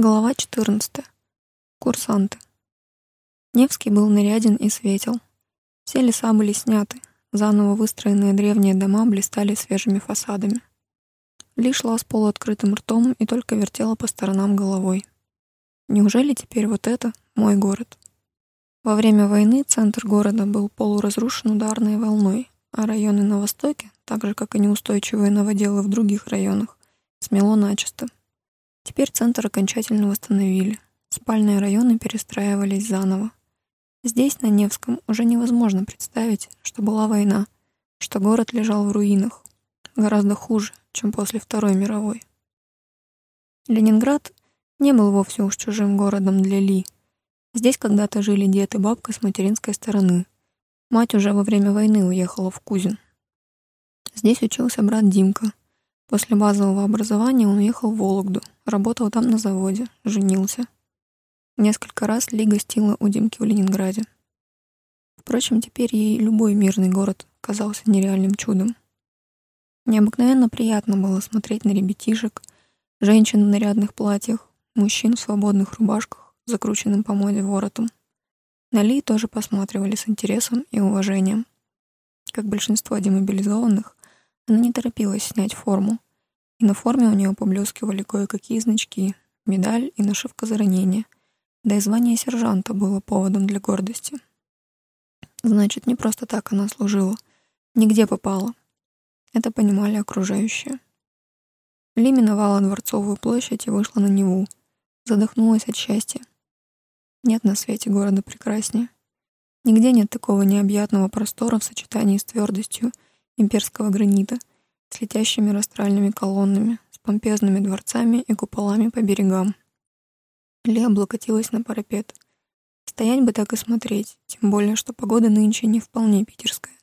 Глава 14. Курсанты. Невский был наряден и светел. Все леса были сняты, заново выстроенные древние дома блистали свежими фасадами. Ли шла с полуоткрытым ртом и только вертела по сторонам головой. Неужели теперь вот это мой город? Во время войны центр города был полуразрушен ударной волной, а районы на востоке, так же как и неустойчивые новоделы в других районах, смело начисто. Теперь центр окончательно восстановили. Спальные районы перестраивались заново. Здесь, на Невском, уже невозможно представить, что была война, что город лежал в руинах. Гораздо хуже, чем после Второй мировой. Ленинград не был вовсе уж чужим городом для Ли. Здесь когда-то жили дед и бабка с материнской стороны. Мать уже во время войны уехала в Кузин. Здесь учился брат Димка, После базового образования он уехал в Вологду, работал там на заводе, женился. Несколько раз Ли гостила у Димки в Ленинграде. Впрочем, теперь ей любой мирный город казался нереальным чудом. Необыкновенно приятно было смотреть на ребятишек, женщин в нарядных платьях, мужчин в свободных рубашках, закрученным по моде воротом. На Ли тоже посматривали с интересом и уважением. Как большинство демобилизованных, она не торопилась снять форму, и на форме у нее поблескивали кое-какие значки, медаль и нашивка за ранение, да и звание сержанта было поводом для гордости. Значит, не просто так она служила, нигде попала. Это понимали окружающие. Ли миновала Дворцовую площадь и вышла на Неву. Задохнулась от счастья. Нет на свете города прекраснее. Нигде нет такого необъятного простора в сочетании с твердостью имперского гранита, с летящими растральными колоннами, с помпезными дворцами и куполами по берегам. Ли облокотилась на парапет. Стоять бы так и смотреть, тем более, что погода нынче не вполне питерская.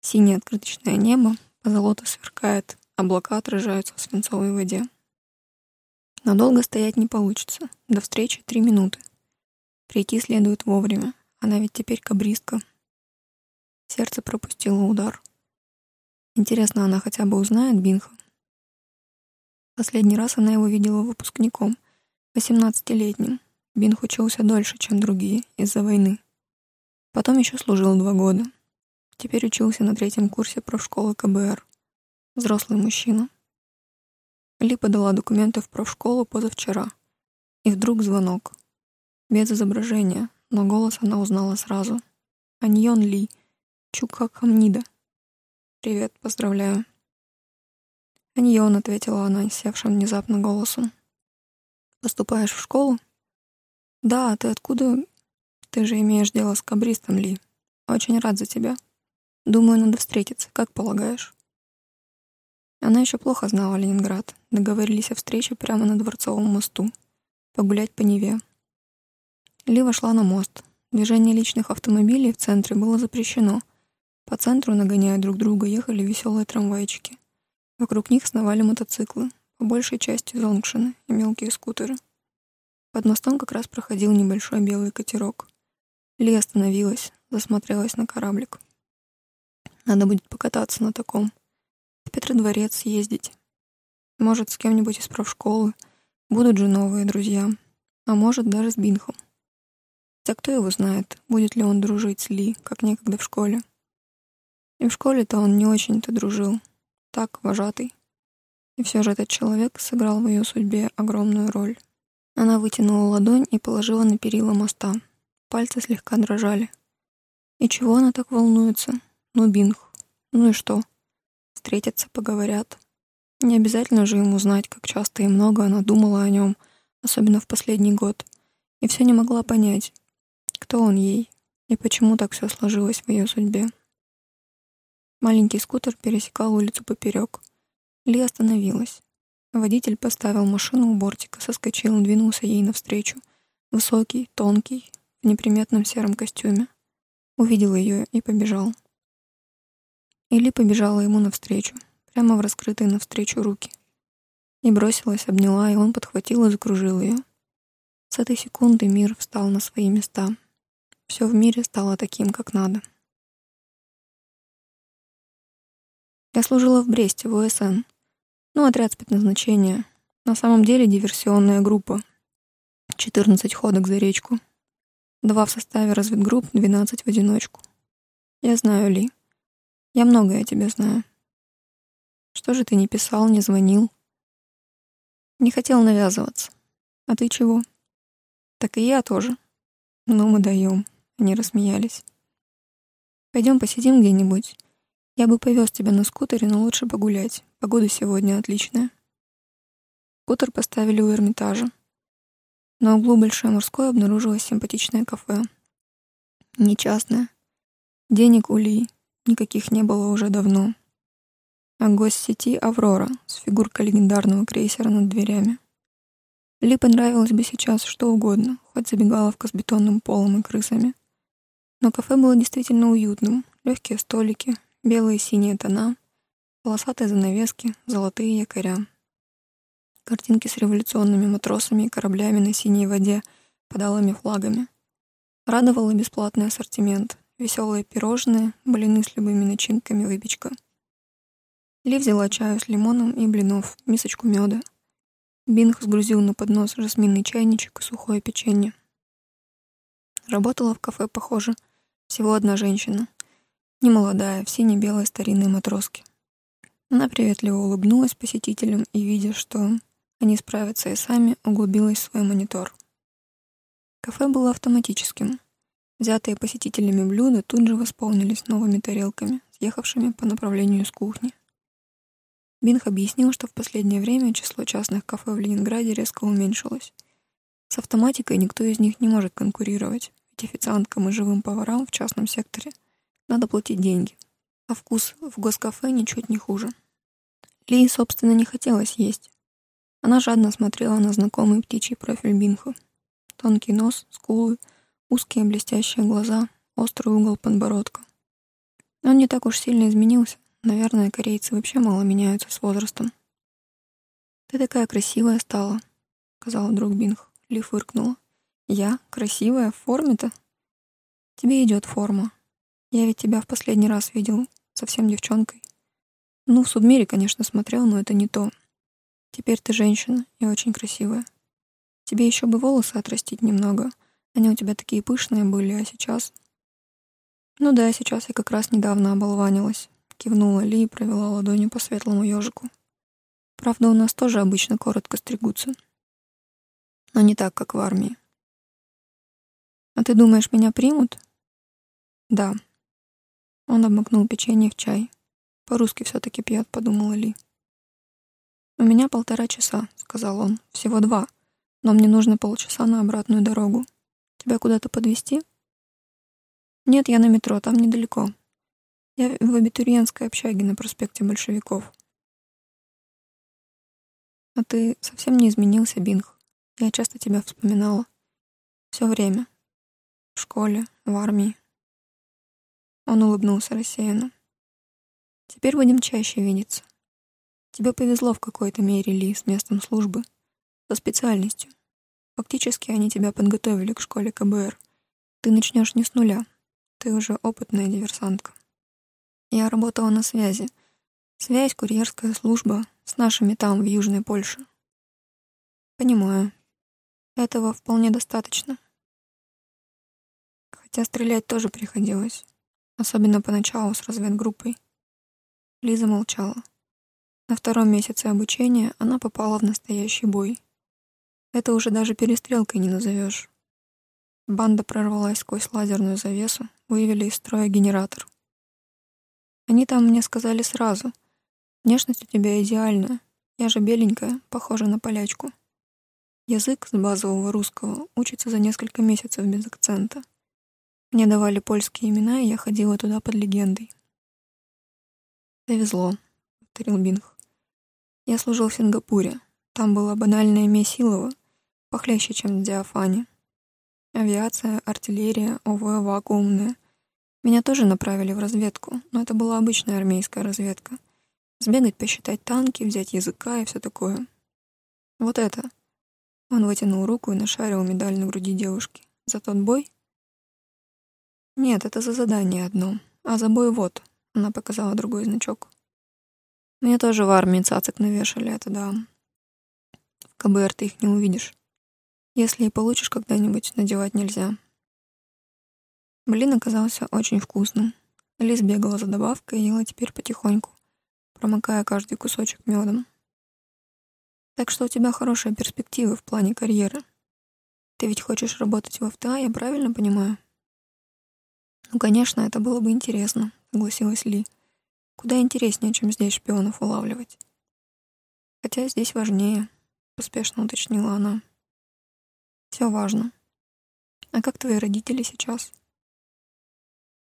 Синее открыточное небо, позолото сверкает, облака отражаются в свинцовой воде. Надолго стоять не получится. До встречи три минуты. Прийти следует вовремя. Она ведь теперь кабристка. Сердце пропустило удар. Интересно, она хотя бы узнает Бинха? Последний раз она его видела выпускником, 18-летним. Бинх учился дольше, чем другие, из-за войны. Потом еще служил два года. Теперь учился на третьем курсе профшколы КБР. Взрослый мужчина. Ли подала документы в профшколу позавчера. И вдруг звонок. Без изображения, но голос она узнала сразу. Аньон Ли. Чукха Хамнида. «Привет, поздравляю». «Аньон», — ответила она, севшим внезапно голосом. «Поступаешь в школу?» «Да, а ты откуда?» «Ты же имеешь дело с кабристом, Ли. Очень рад за тебя. Думаю, надо встретиться, как полагаешь?» Она еще плохо знала Ленинград. Договорились о встрече прямо на Дворцовом мосту. Погулять по Неве. Ли вошла на мост. Движение личных автомобилей в центре было запрещено — по центру, нагоняя друг друга, ехали веселые трамвайчики. Вокруг них сновали мотоциклы, по большей части зонгшины и мелкие скутеры. Под мостом как раз проходил небольшой белый катерок. Ли остановилась, засмотрелась на кораблик. Надо будет покататься на таком. В Петродворец съездить. Может, с кем-нибудь из профшколы. Будут же новые друзья. А может, даже с Бинхом. Хотя кто его знает, будет ли он дружить с Ли, как некогда в школе. И в школе-то он не очень-то дружил. Так, вожатый. И все же этот человек сыграл в ее судьбе огромную роль. Она вытянула ладонь и положила на перила моста. Пальцы слегка дрожали. И чего она так волнуется? Ну, Бинг. Ну и что? Встретятся, поговорят. Не обязательно же ему знать, как часто и много она думала о нем, особенно в последний год. И все не могла понять, кто он ей и почему так все сложилось в ее судьбе. Маленький скутер пересекал улицу поперек. Ли остановилась. Водитель поставил машину у бортика, соскочил и двинулся ей навстречу. Высокий, тонкий, в неприметном сером костюме. Увидел ее и побежал. Или побежала ему навстречу, прямо в раскрытые навстречу руки. И бросилась, обняла, и он подхватил и закружил ее. С этой секунды мир встал на свои места. Все в мире стало таким, как надо. Я служила в Бресте, в ОСН. Ну, отряд спецназначения. На самом деле диверсионная группа. 14 ходок за речку. Два в составе разведгрупп, 12 в одиночку. Я знаю, Ли. Я многое о тебе знаю. Что же ты не писал, не звонил? Не хотел навязываться. А ты чего? Так и я тоже. Ну, мы даем. Они рассмеялись. Пойдем посидим где-нибудь. Я бы повез тебя на скутере, но лучше погулять. Погода сегодня отличная. Скутер поставили у Эрмитажа. На углу Большой морской обнаружилось симпатичное кафе. Не частное. Денег у Ли никаких не было уже давно. А гость сети «Аврора» с фигуркой легендарного крейсера над дверями. Ли понравилось бы сейчас что угодно, хоть забегаловка с бетонным полом и крысами. Но кафе было действительно уютным. Легкие столики, белые и синие тона, полосатые занавески, золотые якоря. Картинки с революционными матросами и кораблями на синей воде под алыми флагами. Радовал и бесплатный ассортимент. Веселые пирожные, блины с любыми начинками, выпечка. Ли взяла чаю с лимоном и блинов, мисочку меда. Бинг сгрузил на поднос жасминный чайничек и сухое печенье. Работала в кафе, похоже, всего одна женщина. Немолодая, в сине-белой старинной матроске. Она приветливо улыбнулась посетителям и, видя, что они справятся и сами, углубилась в свой монитор. Кафе было автоматическим. Взятые посетителями блюда тут же восполнились новыми тарелками, съехавшими по направлению с кухни. Бинх объяснил, что в последнее время число частных кафе в Ленинграде резко уменьшилось. С автоматикой никто из них не может конкурировать, ведь официанткам и живым поварам в частном секторе надо платить деньги, а вкус в госкафе ничуть не хуже. Ли, собственно, не хотелось есть. Она жадно смотрела на знакомый птичий профиль Бинху. Тонкий нос, скулы, узкие блестящие глаза, острый угол подбородка. Он не так уж сильно изменился. Наверное, корейцы вообще мало меняются с возрастом. «Ты такая красивая стала», — сказал вдруг Бинх. Ли фыркнула. «Я? Красивая? В форме-то?» «Тебе идет форма. Я ведь тебя в последний раз видел совсем девчонкой. Ну, в Судмире, конечно, смотрел, но это не то. Теперь ты женщина и очень красивая. Тебе еще бы волосы отрастить немного. Они у тебя такие пышные были, а сейчас... Ну да, сейчас я как раз недавно оболванилась. Кивнула Ли и провела ладонью по светлому ежику. Правда, у нас тоже обычно коротко стригутся. Но не так, как в армии. А ты думаешь, меня примут? Да. Он обмакнул печенье в чай. По-русски все-таки пьет, подумала Ли. «У меня полтора часа», — сказал он. «Всего два. Но мне нужно полчаса на обратную дорогу. Тебя куда-то подвезти? «Нет, я на метро, там недалеко. Я в абитуриентской общаге на проспекте Большевиков». «А ты совсем не изменился, Бинг. Я часто тебя вспоминала. Все время. В школе, в армии». Он улыбнулся рассеянно. «Теперь будем чаще видеться». Тебе повезло в какой-то мере, Ли, с местом службы. Со специальностью. Фактически они тебя подготовили к школе КБР. Ты начнешь не с нуля. Ты уже опытная диверсантка. Я работала на связи. Связь, курьерская служба с нашими там, в Южной Польше. Понимаю. Этого вполне достаточно. Хотя стрелять тоже приходилось. Особенно поначалу с разведгруппой. Лиза молчала. На втором месяце обучения она попала в настоящий бой. Это уже даже перестрелкой не назовешь. Банда прорвалась сквозь лазерную завесу, вывели из строя генератор. Они там мне сказали сразу. Внешность у тебя идеальная. Я же беленькая, похожа на полячку. Язык с базового русского учится за несколько месяцев без акцента. Мне давали польские имена, и я ходила туда под легендой. «Повезло», — повторил Бинг. Я служил в Сингапуре. Там была банальная Месилова, похлеще, чем в Диафане. Авиация, артиллерия, ОВ вакуумная. Меня тоже направили в разведку, но это была обычная армейская разведка. Сбегать, посчитать танки, взять языка и все такое. Вот это. Он вытянул руку и нашарил медаль на груди девушки. За тот бой? Нет, это за задание одно. А за бой вот. Она показала другой значок. Мне тоже в армии цацик навешали, это да. В КБР ты их не увидишь. Если и получишь когда-нибудь, надевать нельзя. Блин оказался очень вкусным. Лиз бегала за добавкой и ела теперь потихоньку, промокая каждый кусочек медом. Так что у тебя хорошие перспективы в плане карьеры. Ты ведь хочешь работать в ФТА, я правильно понимаю? Ну, конечно, это было бы интересно, согласилась Ли. Куда интереснее, чем здесь шпионов улавливать. Хотя здесь важнее, поспешно уточнила она. Все важно. А как твои родители сейчас?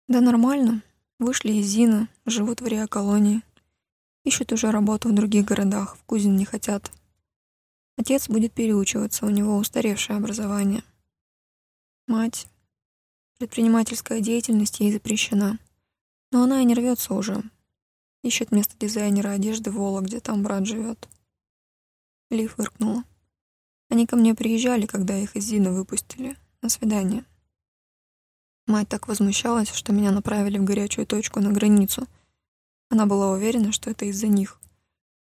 Да нормально. Вышли из Зина, живут в Рио-колонии. Ищут уже работу в других городах, в Кузин не хотят. Отец будет переучиваться, у него устаревшее образование. Мать. Предпринимательская деятельность ей запрещена. Но она и не рвется уже. Ищет место дизайнера одежды в Вологде, там брат живет. Ли фыркнула. Они ко мне приезжали, когда их из Зина выпустили. На свидание. Мать так возмущалась, что меня направили в горячую точку на границу. Она была уверена, что это из-за них.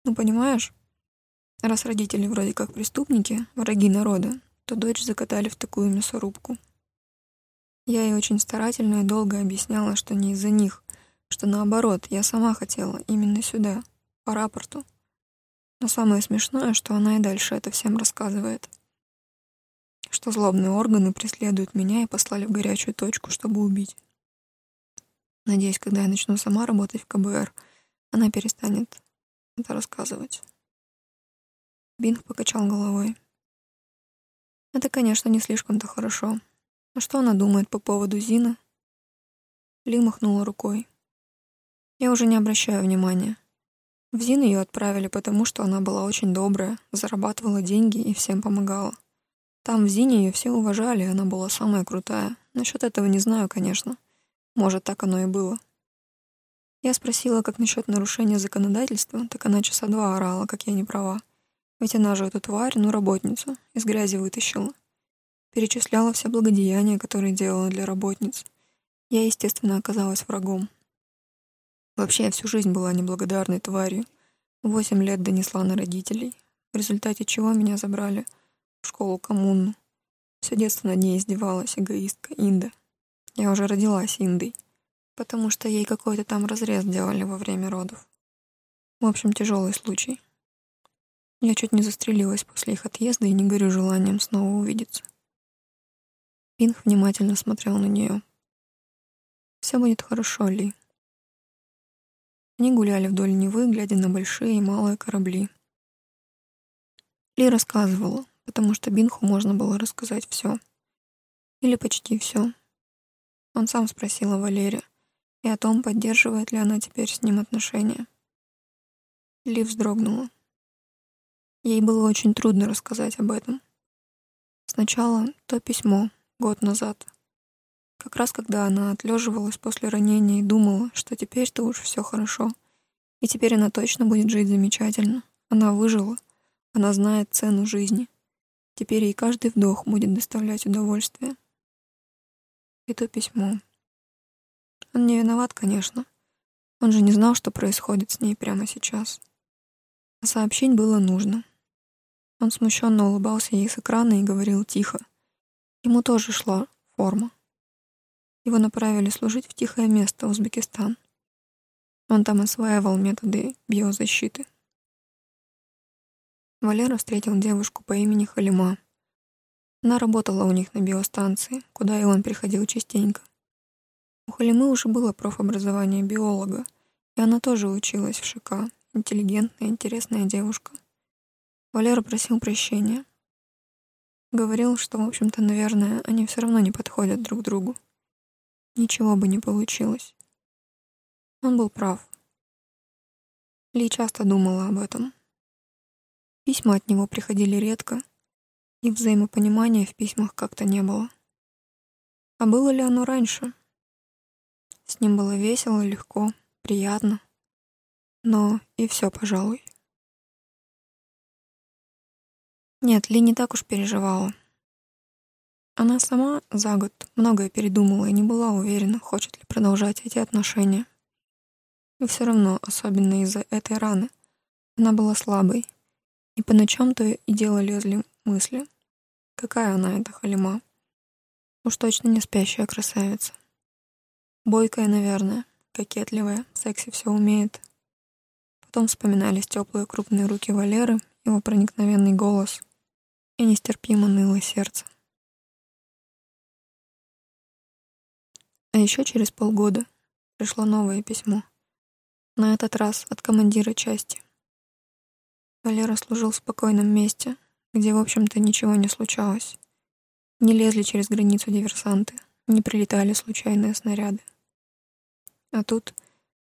Ну, понимаешь? Раз родители вроде как преступники, враги народа, то дочь закатали в такую мясорубку. Я ей очень старательно и долго объясняла, что не из-за них, что наоборот, я сама хотела именно сюда, по рапорту. Но самое смешное, что она и дальше это всем рассказывает. Что злобные органы преследуют меня и послали в горячую точку, чтобы убить. Надеюсь, когда я начну сама работать в КБР, она перестанет это рассказывать. Бинг покачал головой. Это, конечно, не слишком-то хорошо. А что она думает по поводу Зина? Ли махнула рукой. Я уже не обращаю внимания. В Зин ее отправили, потому что она была очень добрая, зарабатывала деньги и всем помогала. Там в Зине ее все уважали, она была самая крутая. Насчет этого не знаю, конечно. Может, так оно и было. Я спросила, как насчет нарушения законодательства, так она часа два орала, как я не права. Ведь она же эту тварь, ну, работницу, из грязи вытащила. Перечисляла все благодеяния, которые делала для работниц. Я, естественно, оказалась врагом. Вообще, я всю жизнь была неблагодарной тварью. Восемь лет донесла на родителей, в результате чего меня забрали в школу коммуну. Все детство над ней издевалась эгоистка Инда. Я уже родилась Индой, потому что ей какой-то там разрез делали во время родов. В общем, тяжелый случай. Я чуть не застрелилась после их отъезда и не горю желанием снова увидеться. Пинг внимательно смотрел на нее. «Все будет хорошо, Ли». Они гуляли вдоль Невы, глядя на большие и малые корабли. Ли рассказывала, потому что Бинху можно было рассказать все. Или почти все. Он сам спросил о Валере и о том, поддерживает ли она теперь с ним отношения. Ли вздрогнула. Ей было очень трудно рассказать об этом. Сначала то письмо, год назад. Как раз когда она отлеживалась после ранения и думала, что теперь-то уж все хорошо. И теперь она точно будет жить замечательно. Она выжила. Она знает цену жизни. Теперь ей каждый вдох будет доставлять удовольствие. И то письмо. Он не виноват, конечно. Он же не знал, что происходит с ней прямо сейчас. А сообщить было нужно. Он смущенно улыбался ей с экрана и говорил тихо. Ему тоже шла форма. Его направили служить в тихое место, Узбекистан. Он там осваивал методы биозащиты. Валера встретил девушку по имени Халима. Она работала у них на биостанции, куда и он приходил частенько. У Халимы уже было профобразование биолога, и она тоже училась в ШК, интеллигентная, интересная девушка. Валера просил прощения. Говорил, что, в общем-то, наверное, они все равно не подходят друг другу. Ничего бы не получилось. Он был прав. Ли часто думала об этом. Письма от него приходили редко, и взаимопонимания в письмах как-то не было. А было ли оно раньше? С ним было весело, легко, приятно. Но и все, пожалуй. Нет, Ли не так уж переживала. Она сама за год многое передумала и не была уверена, хочет ли продолжать эти отношения. И все равно, особенно из-за этой раны, она была слабой, и по ночам то и дело лезли мысли. Какая она, эта халима? Уж точно не спящая красавица. Бойкая, наверное, кокетливая, секси все умеет. Потом вспоминались теплые крупные руки Валеры, его проникновенный голос, и нестерпимо ныло сердце. А еще через полгода пришло новое письмо. На этот раз от командира части. Валера служил в спокойном месте, где, в общем-то, ничего не случалось. Не лезли через границу диверсанты, не прилетали случайные снаряды. А тут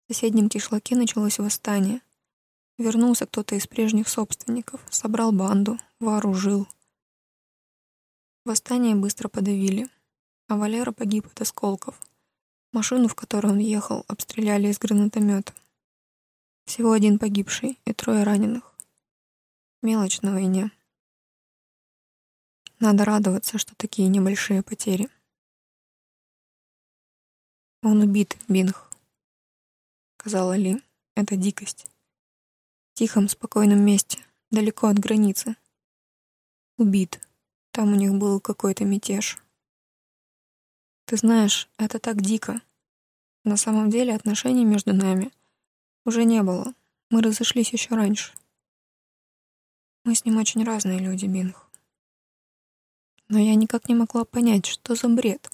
в соседнем кишлаке началось восстание. Вернулся кто-то из прежних собственников, собрал банду, вооружил. Восстание быстро подавили, а Валера погиб от осколков. Машину, в которой он ехал, обстреляли из гранатомета. Всего один погибший и трое раненых. Мелочь на войне. Надо радоваться, что такие небольшие потери. Он убит, Бинх сказала Ли. «Это дикость. В тихом, спокойном месте, далеко от границы. Убит. Там у них был какой-то мятеж. Ты знаешь, это так дико. На самом деле отношений между нами уже не было. Мы разошлись еще раньше. Мы с ним очень разные люди, Бинг. Но я никак не могла понять, что за бред.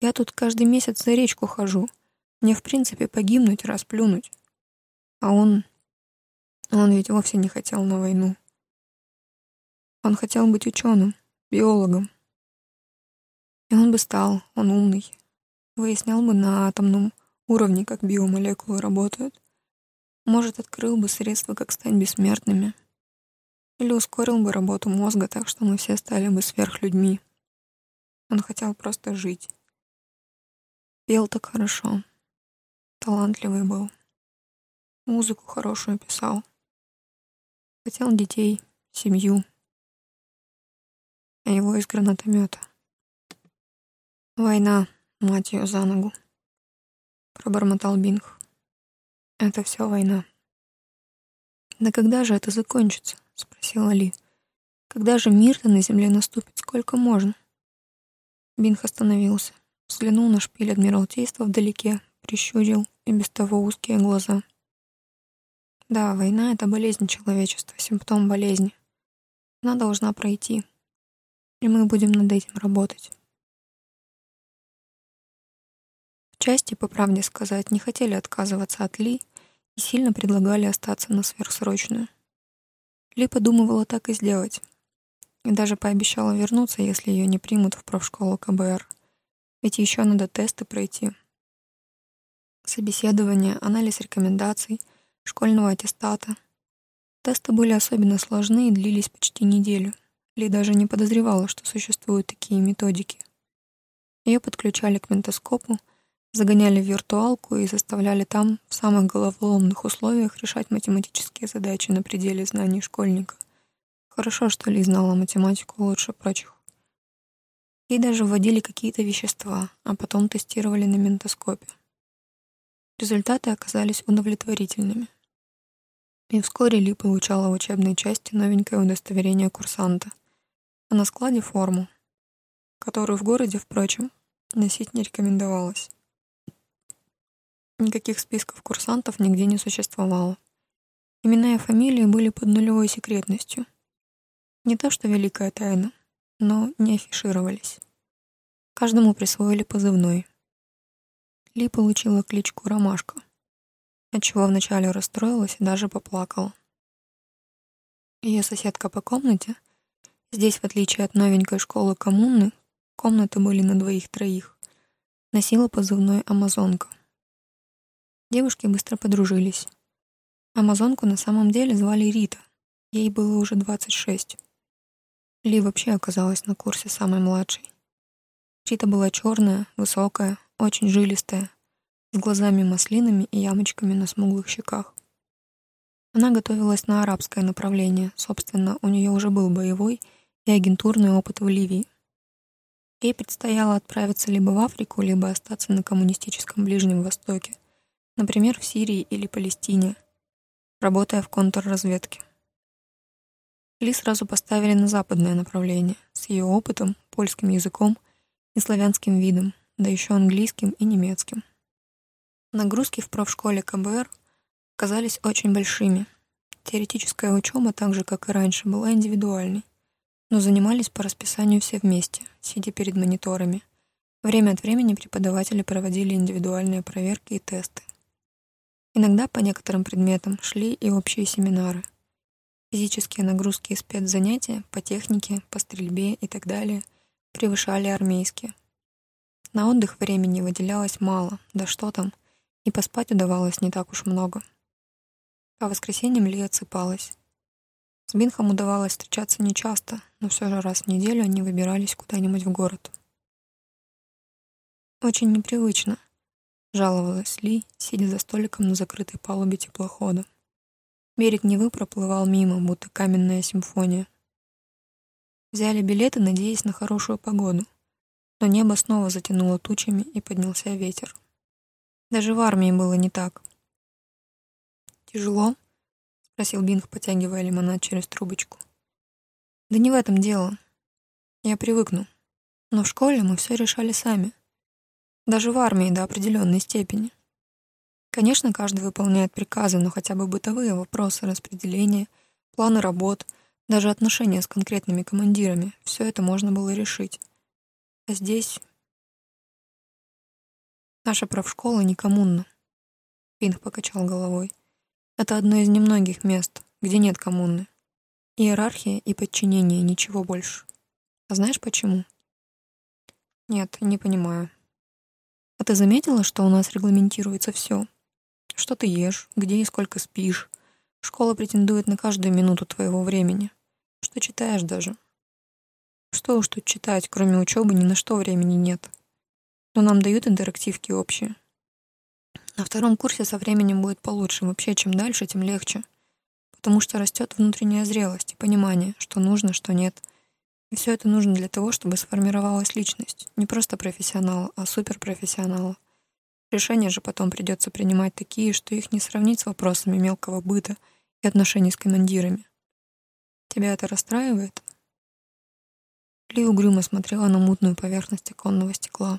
Я тут каждый месяц за речку хожу — мне, в принципе, погибнуть, расплюнуть. А он... Он ведь вовсе не хотел на войну. Он хотел быть ученым, биологом. И он бы стал, он умный. Выяснял бы на атомном уровне, как биомолекулы работают. Может, открыл бы средства, как стать бессмертными. Или ускорил бы работу мозга так, что мы все стали бы сверхлюдьми. Он хотел просто жить. Пел так хорошо. Талантливый был. Музыку хорошую писал. Хотел детей, семью. А его из гранатомета. Война, мать ее за ногу. Пробормотал Бинг. Это все война. Да когда же это закончится? Спросила Ли. Когда же мир-то на земле наступит? Сколько можно? Бинг остановился, взглянул на шпиль Адмиралтейства вдалеке, прищурил и без того узкие глаза. Да, война — это болезнь человечества, симптом болезни. Она должна пройти. И мы будем над этим работать. В части, по правде сказать, не хотели отказываться от Ли и сильно предлагали остаться на сверхсрочную. Ли подумывала так и сделать. И даже пообещала вернуться, если ее не примут в профшколу КБР. Ведь еще надо тесты пройти, собеседование, анализ рекомендаций, школьного аттестата. Тесты были особенно сложны и длились почти неделю. Ли даже не подозревала, что существуют такие методики. Ее подключали к ментоскопу, загоняли в виртуалку и заставляли там, в самых головоломных условиях, решать математические задачи на пределе знаний школьника. Хорошо, что Ли знала математику лучше прочих. Ей даже вводили какие-то вещества, а потом тестировали на ментоскопе. Результаты оказались удовлетворительными. И вскоре Ли получала в учебной части новенькое удостоверение курсанта, а на складе форму, которую в городе, впрочем, носить не рекомендовалось. Никаких списков курсантов нигде не существовало. Имена и фамилии были под нулевой секретностью. Не то что великая тайна, но не афишировались. Каждому присвоили позывной. Ли получила кличку Ромашка, отчего вначале расстроилась и даже поплакала. Ее соседка по комнате, здесь, в отличие от новенькой школы коммуны, комнаты были на двоих-троих, носила позывной «Амазонка». Девушки быстро подружились. Амазонку на самом деле звали Рита, ей было уже 26. Ли вообще оказалась на курсе самой младшей. Рита была черная, высокая, очень жилистая, с глазами-маслинами и ямочками на смуглых щеках. Она готовилась на арабское направление, собственно, у нее уже был боевой и агентурный опыт в Ливии. Ей предстояло отправиться либо в Африку, либо остаться на коммунистическом Ближнем Востоке, например, в Сирии или Палестине, работая в контрразведке. Ли сразу поставили на западное направление, с ее опытом, польским языком и славянским видом, да еще английским и немецким. Нагрузки в профшколе КБР казались очень большими. Теоретическая учеба, так же, как и раньше, была индивидуальной, но занимались по расписанию все вместе, сидя перед мониторами. Время от времени преподаватели проводили индивидуальные проверки и тесты. Иногда по некоторым предметам шли и общие семинары — Физические нагрузки и спецзанятия по технике, по стрельбе и так далее превышали армейские. На отдых времени выделялось мало, да что там, и поспать удавалось не так уж много. По воскресеньям Ли отсыпалась. С Бинхом удавалось встречаться нечасто, но все же раз в неделю они выбирались куда-нибудь в город. «Очень непривычно», — жаловалась Ли, сидя за столиком на закрытой палубе теплохода. Берег Невы проплывал мимо, будто каменная симфония. Взяли билеты, надеясь на хорошую погоду. Но небо снова затянуло тучами, и поднялся ветер. Даже в армии было не так. «Тяжело?» — спросил Бинг, потягивая лимонад через трубочку. «Да не в этом дело. Я привыкну. Но в школе мы все решали сами. Даже в армии до определенной степени. Конечно, каждый выполняет приказы, но хотя бы бытовые вопросы распределения, планы работ, даже отношения с конкретными командирами — все это можно было решить. А здесь... Наша правшкола не коммунна. Пинг покачал головой. Это одно из немногих мест, где нет коммуны. Иерархия и подчинение, ничего больше. А знаешь почему? Нет, не понимаю. А ты заметила, что у нас регламентируется все? Что ты ешь, где и сколько спишь. Школа претендует на каждую минуту твоего времени. Что читаешь даже. Что уж тут читать, кроме учебы, ни на что времени нет. Но нам дают интерактивки общие. На втором курсе со временем будет получше. Вообще, чем дальше, тем легче. Потому что растет внутренняя зрелость и понимание, что нужно, что нет. И все это нужно для того, чтобы сформировалась личность. Не просто профессионала, а суперпрофессионала. Решения же потом придется принимать такие, что их не сравнить с вопросами мелкого быта и отношений с командирами. Тебя это расстраивает? Ли угрюмо смотрела на мутную поверхность оконного стекла.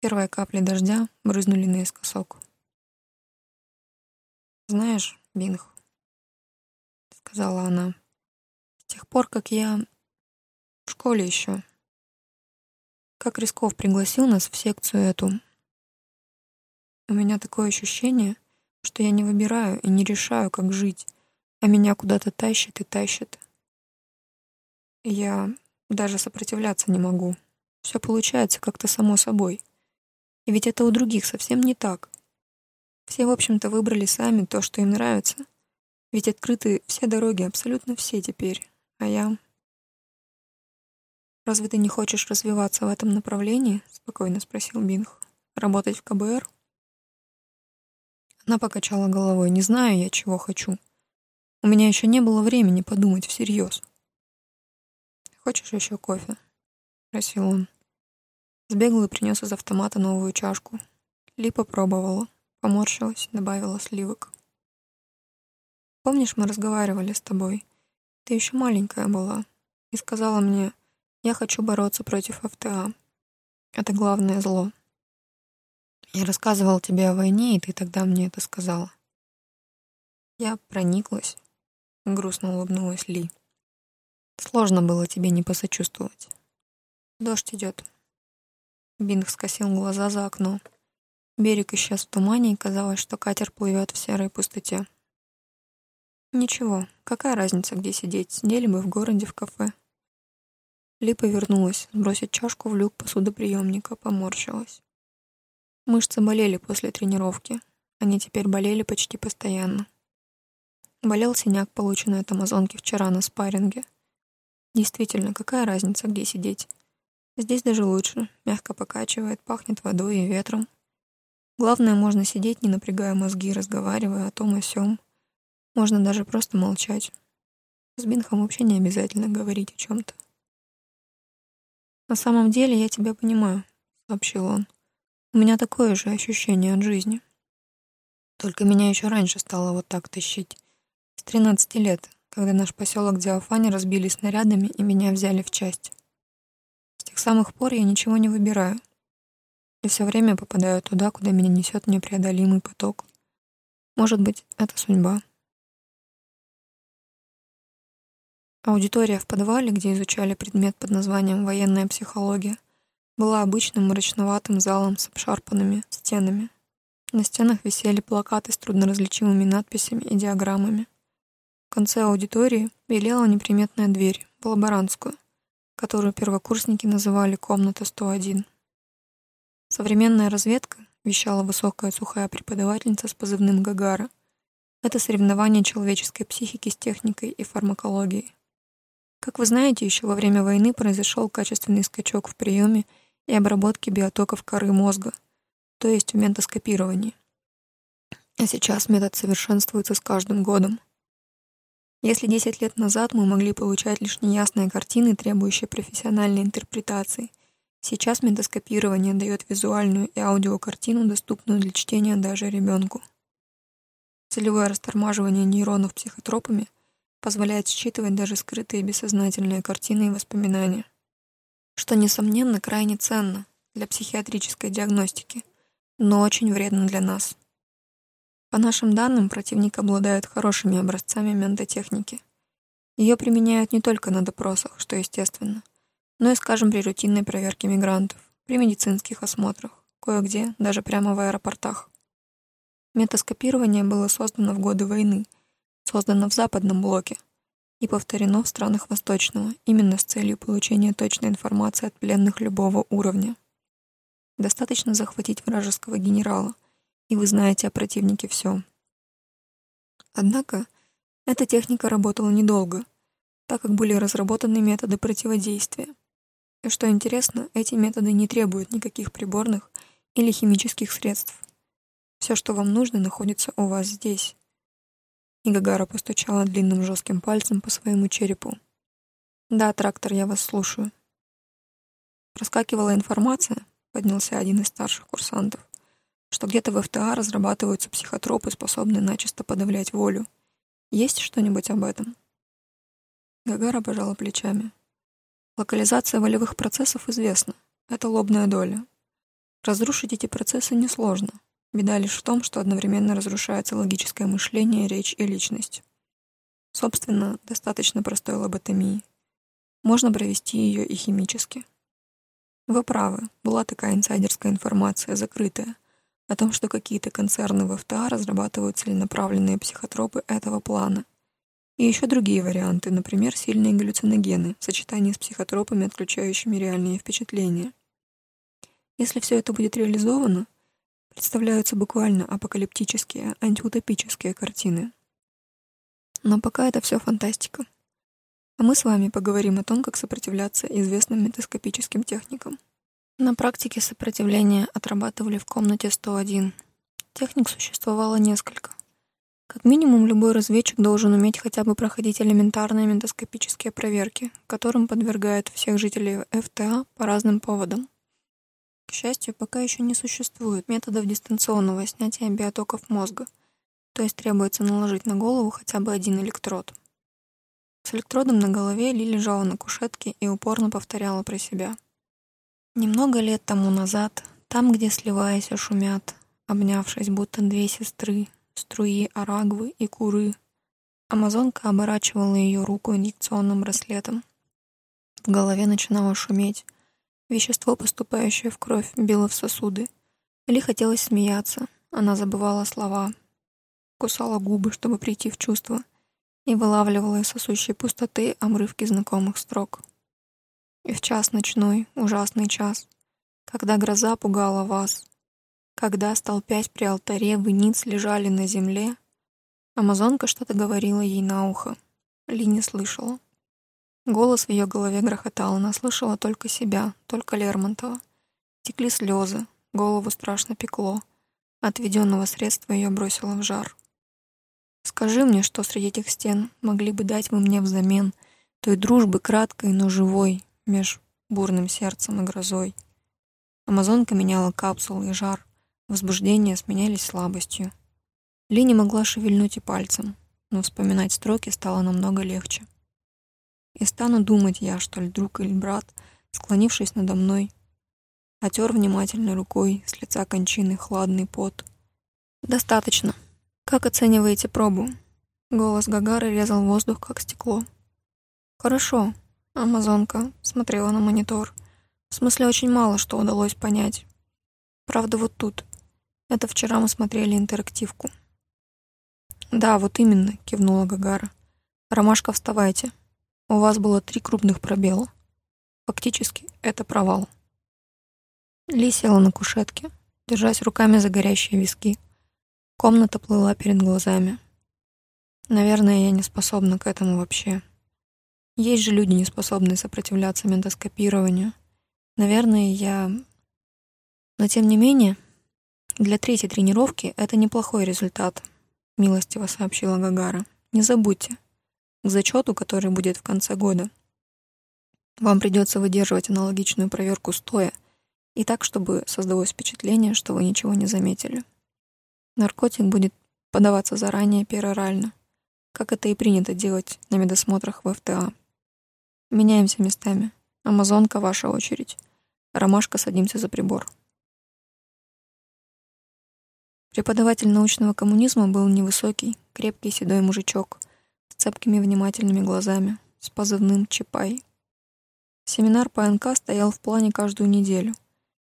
Первые капли дождя брызнули наискосок. «Знаешь, Бинг», — сказала она, — «с тех пор, как я в школе еще, как Рисков пригласил нас в секцию эту, у меня такое ощущение, что я не выбираю и не решаю, как жить, а меня куда-то тащит и тащит. Я даже сопротивляться не могу. Все получается как-то само собой. И ведь это у других совсем не так. Все, в общем-то, выбрали сами то, что им нравится. Ведь открыты все дороги, абсолютно все теперь. А я... «Разве ты не хочешь развиваться в этом направлении?» — спокойно спросил Бинг. «Работать в КБР?» Она покачала головой. «Не знаю я, чего хочу. У меня еще не было времени подумать всерьез». «Хочешь еще кофе?» — просил он. Сбегал и принес из автомата новую чашку. Ли попробовала, поморщилась, добавила сливок. «Помнишь, мы разговаривали с тобой? Ты еще маленькая была и сказала мне, я хочу бороться против ФТА. Это главное зло. Я рассказывал тебе о войне, и ты тогда мне это сказала. Я прониклась, грустно улыбнулась Ли. Сложно было тебе не посочувствовать. Дождь идет. Бинг скосил глаза за окно. Берег исчез в тумане, и казалось, что катер плывет в серой пустоте. Ничего, какая разница, где сидеть, сидели бы в городе в кафе. Ли повернулась, сбросить чашку в люк посудоприемника, поморщилась. Мышцы болели после тренировки. Они теперь болели почти постоянно. Болел синяк, полученный от амазонки вчера на спарринге. Действительно, какая разница, где сидеть? Здесь даже лучше. Мягко покачивает, пахнет водой и ветром. Главное, можно сидеть, не напрягая мозги, разговаривая о том и сём. Можно даже просто молчать. С Бинхом вообще не обязательно говорить о чем-то. «На самом деле я тебя понимаю», — сообщил он. У меня такое же ощущение от жизни. Только меня еще раньше стало вот так тащить. С 13 лет, когда наш поселок Диафани разбили снарядами и меня взяли в часть. С тех самых пор я ничего не выбираю. И все время попадаю туда, куда меня несет непреодолимый поток. Может быть, это судьба. Аудитория в подвале, где изучали предмет под названием «Военная психология», была обычным мрачноватым залом с обшарпанными стенами. На стенах висели плакаты с трудноразличимыми надписями и диаграммами. В конце аудитории белела неприметная дверь, в лаборантскую, которую первокурсники называли «комната 101». Современная разведка, вещала высокая сухая преподавательница с позывным Гагара, это соревнование человеческой психики с техникой и фармакологией. Как вы знаете, еще во время войны произошел качественный скачок в приеме и обработке биотоков коры мозга, то есть в ментоскопировании. А сейчас метод совершенствуется с каждым годом. Если 10 лет назад мы могли получать лишь неясные картины, требующие профессиональной интерпретации, сейчас ментоскопирование дает визуальную и аудиокартину, доступную для чтения даже ребенку. Целевое растормаживание нейронов психотропами позволяет считывать даже скрытые бессознательные картины и воспоминания, что, несомненно, крайне ценно для психиатрической диагностики, но очень вредно для нас. По нашим данным, противник обладает хорошими образцами ментотехники. Ее применяют не только на допросах, что естественно, но и, скажем, при рутинной проверке мигрантов, при медицинских осмотрах, кое-где, даже прямо в аэропортах. Метаскопирование было создано в годы войны создано в западном блоке и повторено в странах Восточного именно с целью получения точной информации от пленных любого уровня. Достаточно захватить вражеского генерала, и вы знаете о противнике все. Однако эта техника работала недолго, так как были разработаны методы противодействия. И что интересно, эти методы не требуют никаких приборных или химических средств. Все, что вам нужно, находится у вас здесь, и Гагара постучала длинным жестким пальцем по своему черепу. «Да, трактор, я вас слушаю». Проскакивала информация, поднялся один из старших курсантов, что где-то в ФТА разрабатываются психотропы, способные начисто подавлять волю. Есть что-нибудь об этом? Гагара пожала плечами. Локализация волевых процессов известна. Это лобная доля. Разрушить эти процессы несложно. Беда лишь в том, что одновременно разрушается логическое мышление, речь и личность. Собственно, достаточно простой лоботомии. Можно провести ее и химически. Вы правы, была такая инсайдерская информация, закрытая, о том, что какие-то концерны в ФТА разрабатывают целенаправленные психотропы этого плана. И еще другие варианты, например, сильные галлюциногены в сочетании с психотропами, отключающими реальные впечатления. Если все это будет реализовано, представляются буквально апокалиптические, антиутопические картины. Но пока это все фантастика. А мы с вами поговорим о том, как сопротивляться известным метаскопическим техникам. На практике сопротивление отрабатывали в комнате 101. Техник существовало несколько. Как минимум, любой разведчик должен уметь хотя бы проходить элементарные ментоскопические проверки, которым подвергают всех жителей ФТА по разным поводам. К счастью, пока еще не существует методов дистанционного снятия биотоков мозга, то есть требуется наложить на голову хотя бы один электрод. С электродом на голове Ли лежала на кушетке и упорно повторяла про себя. Немного лет тому назад, там, где сливаясь шумят, обнявшись, будто две сестры, струи арагвы и куры, амазонка оборачивала ее руку инъекционным браслетом. В голове начинало шуметь, Вещество, поступающее в кровь, било в сосуды. Ли хотелось смеяться. Она забывала слова. Кусала губы, чтобы прийти в чувство. И вылавливала из сосущей пустоты обрывки знакомых строк. И в час ночной, ужасный час, когда гроза пугала вас, когда, столпясь при алтаре, вы ниц лежали на земле, Амазонка что-то говорила ей на ухо. Ли не слышала. Голос в ее голове грохотал, она слышала только себя, только Лермонтова. Текли слезы, голову страшно пекло. Отведенного средства ее бросило в жар. Скажи мне, что среди этих стен могли бы дать вы мне взамен той дружбы краткой, но живой, меж бурным сердцем и грозой. Амазонка меняла капсулы и жар, возбуждения сменялись слабостью. Ли не могла шевельнуть и пальцем. но вспоминать строки стало намного легче. И стану думать я, что ли друг или брат, склонившись надо мной, отер внимательной рукой с лица кончины хладный пот. «Достаточно. Как оцениваете пробу?» Голос Гагары резал воздух, как стекло. «Хорошо», — Амазонка смотрела на монитор. «В смысле, очень мало что удалось понять. Правда, вот тут. Это вчера мы смотрели интерактивку». «Да, вот именно», — кивнула Гагара. «Ромашка, вставайте. У вас было три крупных пробела. Фактически, это провал». Ли села на кушетке, держась руками за горящие виски. Комната плыла перед глазами. Наверное, я не способна к этому вообще. Есть же люди, не способные сопротивляться ментоскопированию. Наверное, я... Но тем не менее, для третьей тренировки это неплохой результат, милостиво сообщила Гагара. Не забудьте, к зачету, который будет в конце года, вам придется выдерживать аналогичную проверку стоя и так, чтобы создалось впечатление, что вы ничего не заметили. Наркотик будет подаваться заранее перорально как это и принято делать на медосмотрах в ФТА. Меняемся местами. Амазонка, ваша очередь. Ромашка, садимся за прибор. Преподаватель научного коммунизма был невысокий, крепкий седой мужичок цепкими внимательными глазами, с позывным «Чапай». Семинар по НК стоял в плане каждую неделю.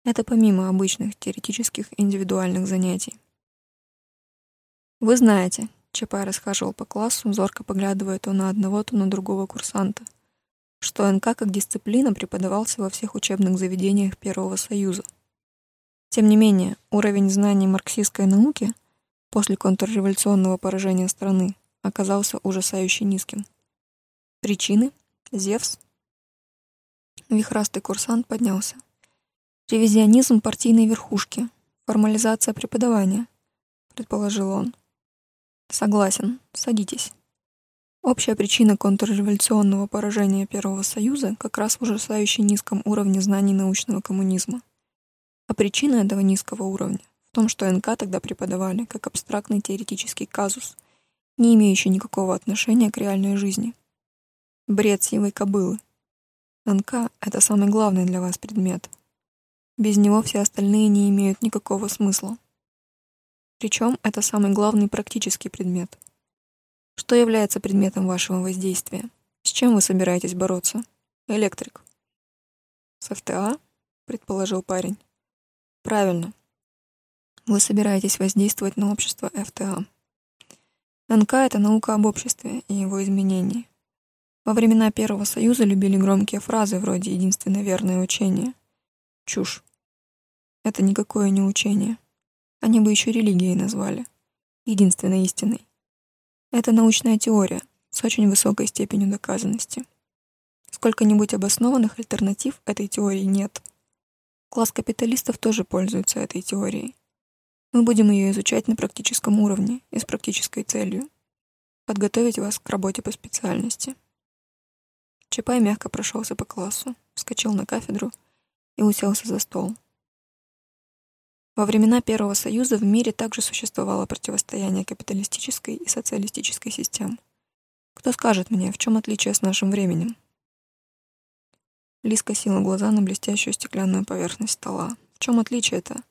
Это помимо обычных теоретических индивидуальных занятий. Вы знаете, Чапай расхаживал по классу, зорко поглядывая то на одного, то на другого курсанта. Что НК как дисциплина преподавался во всех учебных заведениях Первого Союза. Тем не менее, уровень знаний марксистской науки после контрреволюционного поражения страны оказался ужасающе низким. Причины? Зевс? Вихрастый курсант поднялся. Ревизионизм партийной верхушки, формализация преподавания, предположил он. Согласен. Садитесь. Общая причина контрреволюционного поражения Первого Союза как раз в ужасающе низком уровне знаний научного коммунизма. А причина этого низкого уровня в том, что НК тогда преподавали как абстрактный теоретический казус, не имеющий никакого отношения к реальной жизни. Бред сивой кобылы. НК — это самый главный для вас предмет. Без него все остальные не имеют никакого смысла. Причем это самый главный практический предмет. Что является предметом вашего воздействия? С чем вы собираетесь бороться? Электрик. С ФТА? Предположил парень. Правильно. Вы собираетесь воздействовать на общество ФТА. НК — это наука об обществе и его изменении. Во времена Первого Союза любили громкие фразы вроде «единственно верное учение». Чушь. Это никакое не учение. Они бы еще религией назвали. Единственной истиной. Это научная теория с очень высокой степенью доказанности. Сколько-нибудь обоснованных альтернатив этой теории нет. Класс капиталистов тоже пользуется этой теорией. Мы будем ее изучать на практическом уровне и с практической целью — подготовить вас к работе по специальности. Чапай мягко прошелся по классу, вскочил на кафедру и уселся за стол. Во времена Первого Союза в мире также существовало противостояние капиталистической и социалистической систем. Кто скажет мне, в чем отличие с нашим временем? Лиска сила глаза на блестящую стеклянную поверхность стола. В чем отличие-то?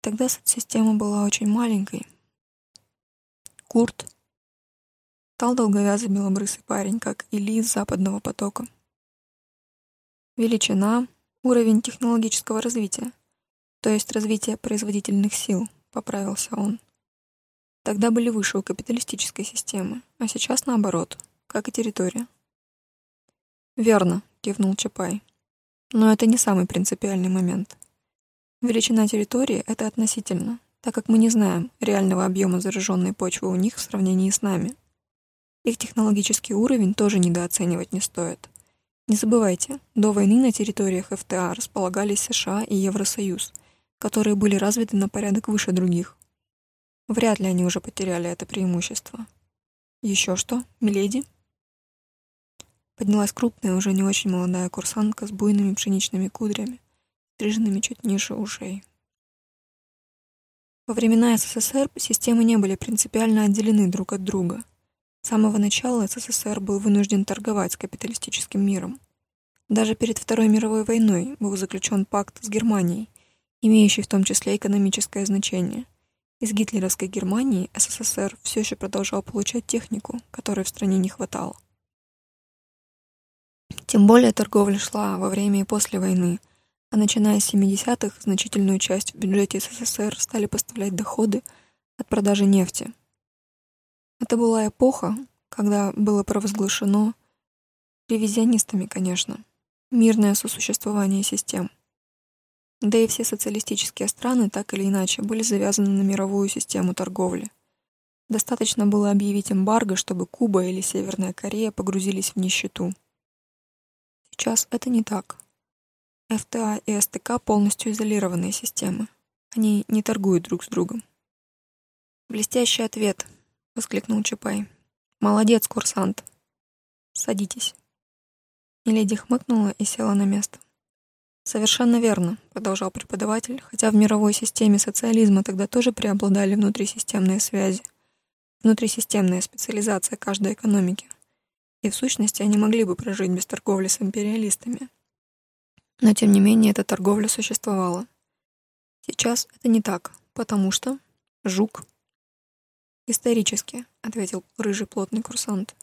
Тогда соцсистема была очень маленькой. Курт. Стал долговязый белобрысый парень, как и Ли из западного потока. Величина, уровень технологического развития — то есть развитие производительных сил, поправился он. Тогда были выше у капиталистической системы, а сейчас наоборот, как и территория. Верно, кивнул Чапай. Но это не самый принципиальный момент. Величина территории — это относительно, так как мы не знаем реального объема зараженной почвы у них в сравнении с нами. Их технологический уровень тоже недооценивать не стоит. Не забывайте, до войны на территориях ФТА располагались США и Евросоюз — которые были развиты на порядок выше других. Вряд ли они уже потеряли это преимущество. Еще что, миледи? Поднялась крупная, уже не очень молодая курсантка с буйными пшеничными кудрями, стриженными чуть ниже ушей. Во времена СССР системы не были принципиально отделены друг от друга. С самого начала СССР был вынужден торговать с капиталистическим миром. Даже перед Второй мировой войной был заключен пакт с Германией, имеющий в том числе экономическое значение. Из гитлеровской Германии СССР все еще продолжал получать технику, которой в стране не хватало. Тем более торговля шла во время и после войны, а начиная с 70-х значительную часть в бюджете СССР стали поставлять доходы от продажи нефти. Это была эпоха, когда было провозглашено ревизионистами, конечно, мирное сосуществование систем. Да и все социалистические страны так или иначе были завязаны на мировую систему торговли. Достаточно было объявить эмбарго, чтобы Куба или Северная Корея погрузились в нищету. Сейчас это не так. ФТА и СТК полностью изолированные системы. Они не торгуют друг с другом. «Блестящий ответ!» — воскликнул Чапай. «Молодец, курсант! Садитесь!» И леди хмыкнула и села на место. «Совершенно верно», — продолжал преподаватель, хотя в мировой системе социализма тогда тоже преобладали внутрисистемные связи, внутрисистемная специализация каждой экономики. И в сущности они могли бы прожить без торговли с империалистами. Но тем не менее эта торговля существовала. Сейчас это не так, потому что... Жук. «Исторически», — ответил рыжий плотный курсант.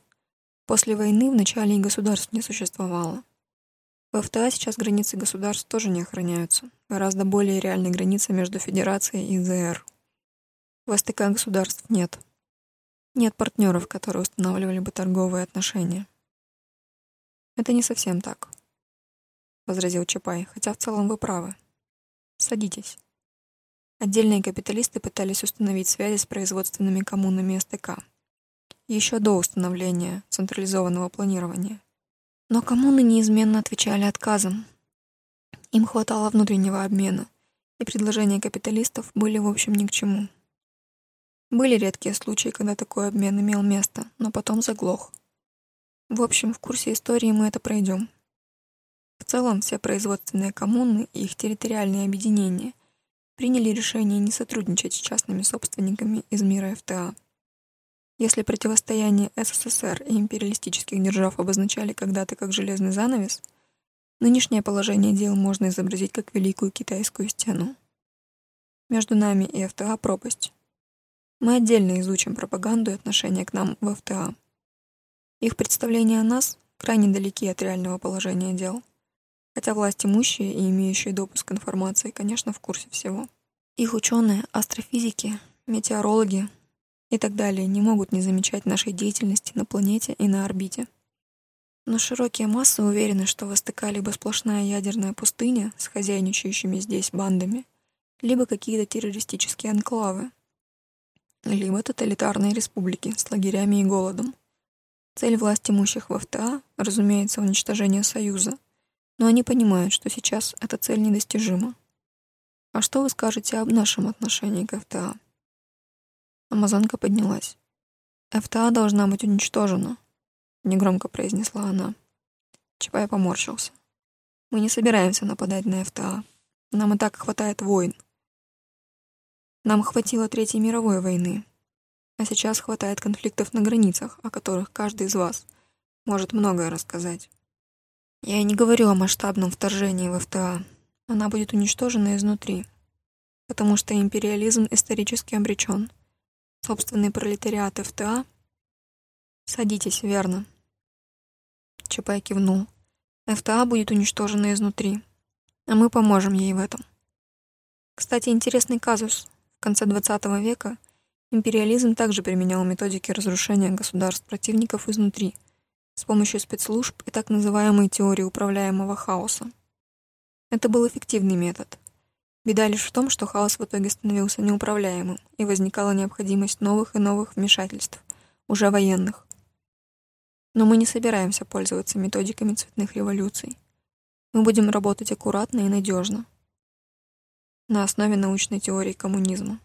После войны вначале и государств не существовало. В ФТА сейчас границы государств тоже не охраняются. Гораздо более реальной граница между Федерацией и ЗР. В СТК государств нет. Нет партнеров, которые устанавливали бы торговые отношения. Это не совсем так, — возразил Чапай, хотя в целом вы правы. Садитесь. Отдельные капиталисты пытались установить связи с производственными коммунами СТК еще до установления централизованного планирования. Но коммуны неизменно отвечали отказом. Им хватало внутреннего обмена, и предложения капиталистов были в общем ни к чему. Были редкие случаи, когда такой обмен имел место, но потом заглох. В общем, в курсе истории мы это пройдем. В целом, все производственные коммуны и их территориальные объединения приняли решение не сотрудничать с частными собственниками из мира ФТА. Если противостояние СССР и империалистических держав обозначали когда-то как железный занавес, нынешнее положение дел можно изобразить как Великую Китайскую стену. Между нами и ФТА пропасть. Мы отдельно изучим пропаганду и отношение к нам в ФТА. Их представления о нас крайне далеки от реального положения дел. Хотя власть имущие и имеющие допуск информации, конечно, в курсе всего. Их ученые, астрофизики, метеорологи, и так далее не могут не замечать нашей деятельности на планете и на орбите. Но широкие массы уверены, что в СТК либо сплошная ядерная пустыня с хозяйничающими здесь бандами, либо какие-то террористические анклавы, либо тоталитарные республики с лагерями и голодом. Цель власть имущих в ФТА, разумеется, уничтожение Союза, но они понимают, что сейчас эта цель недостижима. А что вы скажете об нашем отношении к ФТА? Амазонка поднялась. «ФТА должна быть уничтожена», — негромко произнесла она. Чапай поморщился. «Мы не собираемся нападать на ФТА. Нам и так хватает войн. Нам хватило Третьей мировой войны, а сейчас хватает конфликтов на границах, о которых каждый из вас может многое рассказать. Я и не говорю о масштабном вторжении в ФТА. Она будет уничтожена изнутри, потому что империализм исторически обречен — собственный пролетариат ФТА? Садитесь, верно. Чапай кивнул. ФТА будет уничтожена изнутри, а мы поможем ей в этом. Кстати, интересный казус. В конце XX века империализм также применял методики разрушения государств-противников изнутри с помощью спецслужб и так называемой теории управляемого хаоса. Это был эффективный метод, Беда лишь в том, что хаос в итоге становился неуправляемым, и возникала необходимость новых и новых вмешательств, уже военных. Но мы не собираемся пользоваться методиками цветных революций. Мы будем работать аккуратно и надежно, на основе научной теории коммунизма.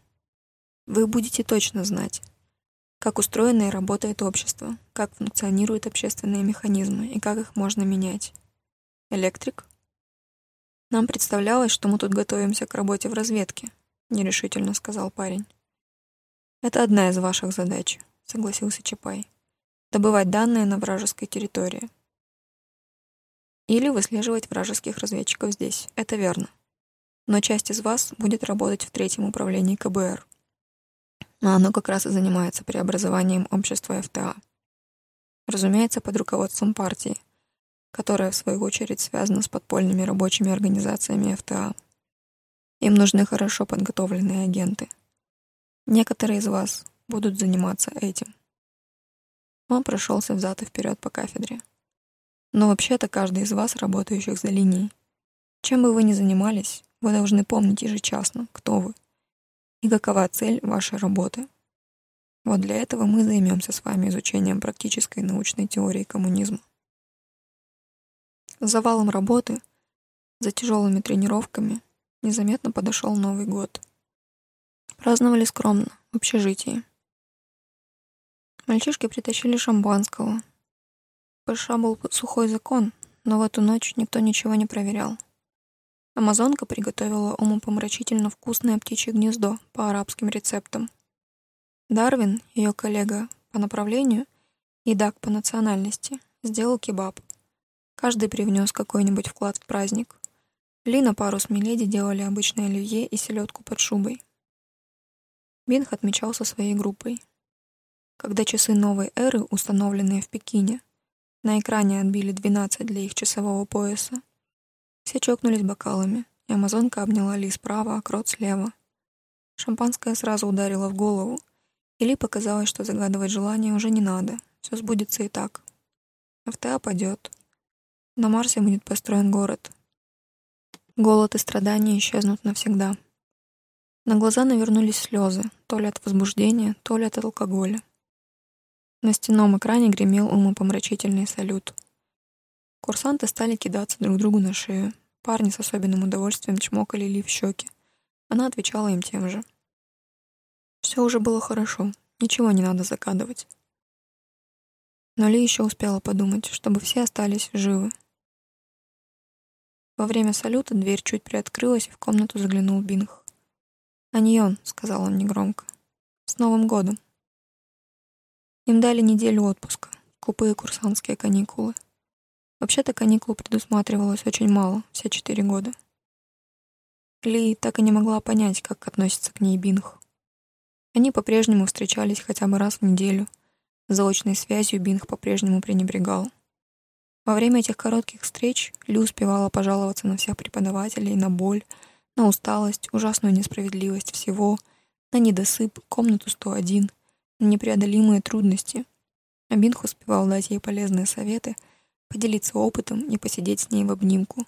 Вы будете точно знать, как устроено и работает общество, как функционируют общественные механизмы и как их можно менять. Электрик — нам представлялось, что мы тут готовимся к работе в разведке, нерешительно сказал парень. Это одна из ваших задач, согласился Чапай. добывать данные на вражеской территории. Или выслеживать вражеских разведчиков здесь. Это верно. Но часть из вас будет работать в третьем управлении КБР. А оно как раз и занимается преобразованием общества ФТА. Разумеется, под руководством партии, которая, в свою очередь, связана с подпольными рабочими организациями ФТА. Им нужны хорошо подготовленные агенты. Некоторые из вас будут заниматься этим. Он прошелся взад и вперед по кафедре. Но вообще-то каждый из вас, работающих за линией, чем бы вы ни занимались, вы должны помнить ежечасно, кто вы и какова цель вашей работы. Вот для этого мы займемся с вами изучением практической научной теории коммунизма. С завалом работы, за тяжелыми тренировками, незаметно подошел Новый год. Праздновали скромно, в общежитии. Мальчишки притащили шампанского. ПШ был сухой закон, но в эту ночь никто ничего не проверял. Амазонка приготовила умопомрачительно вкусное птичье гнездо по арабским рецептам. Дарвин, ее коллега по направлению, и Дак по национальности, сделал кебаб. Каждый привнес какой-нибудь вклад в праздник. Лина пару с Миледи делали обычное оливье и селедку под шубой. Бинх отмечался своей группой. Когда часы новой эры, установленные в Пекине, на экране отбили 12 для их часового пояса, все чокнулись бокалами, и амазонка обняла Ли справа, а крот слева. Шампанское сразу ударило в голову, и Ли показалось, что загадывать желание уже не надо, все сбудется и так. ФТА падет. На Марсе будет построен город. Голод и страдания исчезнут навсегда. На глаза навернулись слезы, то ли от возбуждения, то ли от алкоголя. На стенном экране гремел умопомрачительный салют. Курсанты стали кидаться друг другу на шею. Парни с особенным удовольствием чмокали Ли в щеки. Она отвечала им тем же. Все уже было хорошо, ничего не надо закадывать. Но Ли еще успела подумать, чтобы все остались живы. Во время салюта дверь чуть приоткрылась, и в комнату заглянул Бинг. «Аньон», — сказал он негромко. «С Новым годом!» Им дали неделю отпуска, купые курсантские каникулы. Вообще-то каникул предусматривалось очень мало, все четыре года. Ли так и не могла понять, как относится к ней Бинг. Они по-прежнему встречались хотя бы раз в неделю. Заочной связью Бинг по-прежнему пренебрегал. Во время этих коротких встреч Ли успевала пожаловаться на всех преподавателей, на боль, на усталость, ужасную несправедливость всего, на недосып, комнату 101, на непреодолимые трудности. А Бинх успевал дать ей полезные советы, поделиться опытом и посидеть с ней в обнимку,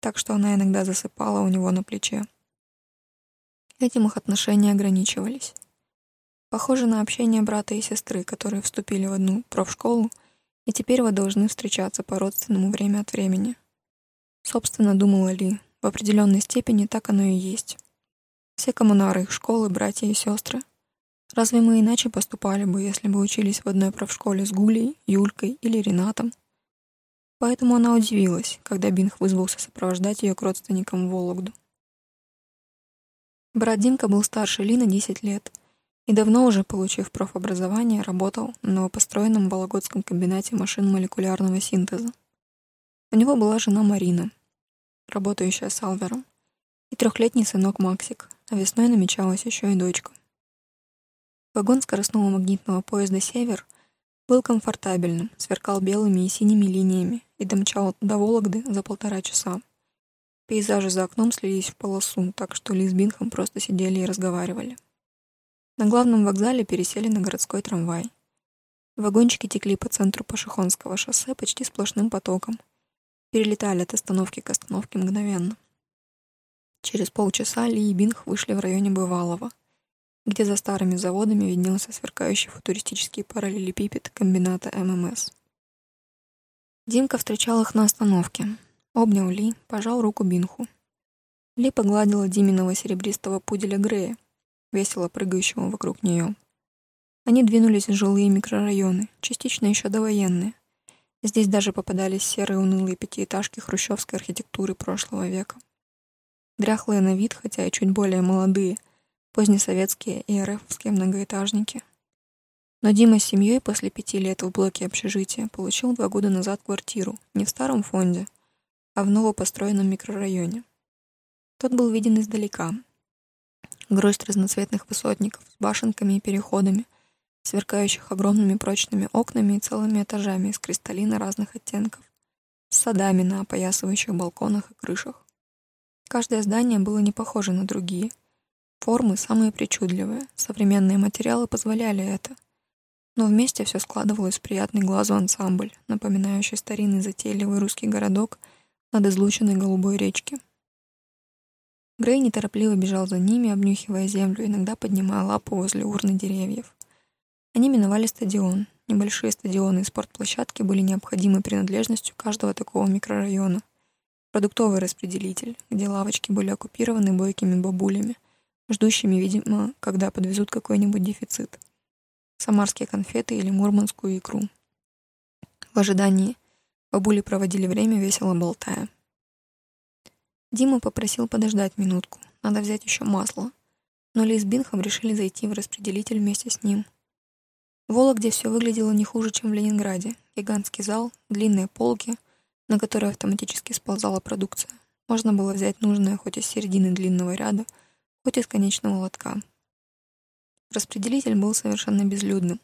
так что она иногда засыпала у него на плече. Этим их отношения ограничивались. Похоже на общение брата и сестры, которые вступили в одну профшколу, и теперь вы должны встречаться по-родственному время от времени. Собственно, думала Ли, в определенной степени так оно и есть. Все коммунары их школы, братья и сестры. Разве мы иначе поступали бы, если бы учились в одной профшколе с Гулей, Юлькой или Ренатом? Поэтому она удивилась, когда Бинх вызвался сопровождать ее к родственникам в Вологду. Брат Димка был старше Ли на 10 лет и давно уже, получив профобразование, работал на новопостроенном Вологодском комбинате машин молекулярного синтеза. У него была жена Марина, работающая с Алвером, и трехлетний сынок Максик, а весной намечалась еще и дочка. Вагон скоростного магнитного поезда «Север» был комфортабельным, сверкал белыми и синими линиями и домчал до Вологды за полтора часа. Пейзажи за окном слились в полосу, так что Ли с Бинхом просто сидели и разговаривали. На главном вокзале пересели на городской трамвай. Вагончики текли по центру Пашихонского шоссе почти сплошным потоком — перелетали от остановки к остановке мгновенно. Через полчаса Ли и Бинг вышли в районе Бывалова, где за старыми заводами виднелся сверкающий футуристический параллелепипед комбината ММС. Димка встречал их на остановке. Обнял Ли, пожал руку Бинху. Ли погладила Диминого серебристого пуделя Грея, весело прыгающего вокруг нее. Они двинулись в жилые микрорайоны, частично еще довоенные, Здесь даже попадались серые унылые пятиэтажки хрущевской архитектуры прошлого века. Дряхлые на вид, хотя и чуть более молодые, позднесоветские и РФовские многоэтажники. Но Дима с семьей после пяти лет в блоке общежития получил два года назад квартиру не в старом фонде, а в новопостроенном микрорайоне. Тот был виден издалека. Гроздь разноцветных высотников с башенками и переходами, сверкающих огромными прочными окнами и целыми этажами из кристаллина разных оттенков, с садами на опоясывающих балконах и крышах. Каждое здание было не похоже на другие. Формы самые причудливые, современные материалы позволяли это. Но вместе все складывалось в приятный глазу ансамбль, напоминающий старинный затейливый русский городок над излученной голубой речки. Грей неторопливо бежал за ними, обнюхивая землю, иногда поднимая лапу возле урны деревьев. Они миновали стадион. Небольшие стадионы и спортплощадки были необходимой принадлежностью каждого такого микрорайона. Продуктовый распределитель, где лавочки были оккупированы бойкими бабулями, ждущими, видимо, когда подвезут какой-нибудь дефицит. Самарские конфеты или мурманскую икру. В ожидании бабули проводили время, весело болтая. Дима попросил подождать минутку, надо взять еще масло. Но Ли с Бинхом решили зайти в распределитель вместе с ним — в Вологде все выглядело не хуже, чем в Ленинграде. Гигантский зал, длинные полки, на которые автоматически сползала продукция. Можно было взять нужное хоть из середины длинного ряда, хоть из конечного лотка. Распределитель был совершенно безлюдным,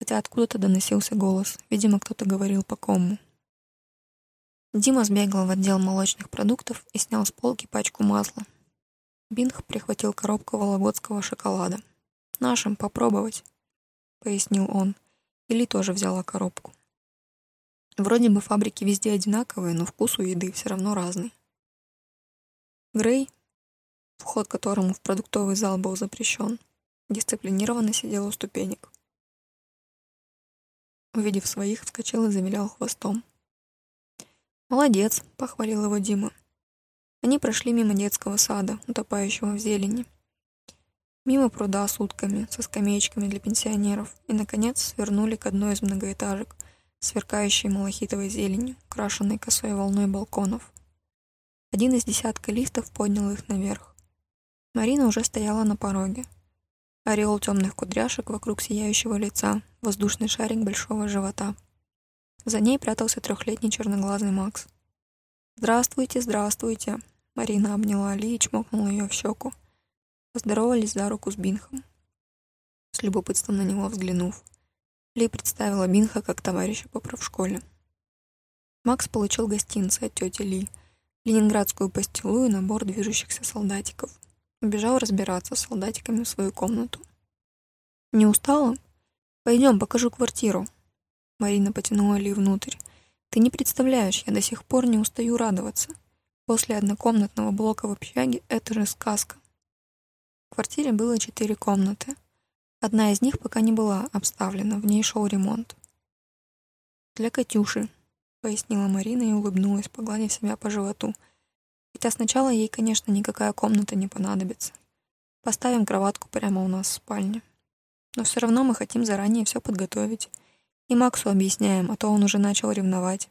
хотя откуда-то доносился голос. Видимо, кто-то говорил по кому. Дима сбегал в отдел молочных продуктов и снял с полки пачку масла. Бинг прихватил коробку вологодского шоколада. «Нашим попробовать». — пояснил он. Или тоже взяла коробку. Вроде бы фабрики везде одинаковые, но вкус у еды все равно разный. Грей, вход которому в продуктовый зал был запрещен, дисциплинированно сидел у ступенек. Увидев своих, вскочил и завилял хвостом. «Молодец», — похвалил его Дима. Они прошли мимо детского сада, утопающего в зелени, Мимо пруда с утками, со скамеечками для пенсионеров, и, наконец, свернули к одной из многоэтажек, сверкающей малахитовой зеленью, украшенной косой волной балконов. Один из десятка лифтов поднял их наверх. Марина уже стояла на пороге. Ореол темных кудряшек вокруг сияющего лица, воздушный шарик большого живота. За ней прятался трехлетний черноглазый Макс. «Здравствуйте, здравствуйте!» Марина обняла Али и чмокнула ее в щеку. Поздоровались за руку с Бинхом. С любопытством на него взглянув, Ли представила Бинха как товарища по правшколе. Макс получил гостинцы от тети Ли, ленинградскую пастилу и набор движущихся солдатиков. Убежал разбираться с солдатиками в свою комнату. «Не устала? Пойдем, покажу квартиру». Марина потянула Ли внутрь. «Ты не представляешь, я до сих пор не устаю радоваться. После однокомнатного блока в общаге это же сказка. В квартире было четыре комнаты. Одна из них пока не была обставлена, в ней шел ремонт. «Для Катюши», — пояснила Марина и улыбнулась, погладив себя по животу. «Хотя сначала ей, конечно, никакая комната не понадобится. Поставим кроватку прямо у нас в спальне. Но все равно мы хотим заранее все подготовить. И Максу объясняем, а то он уже начал ревновать.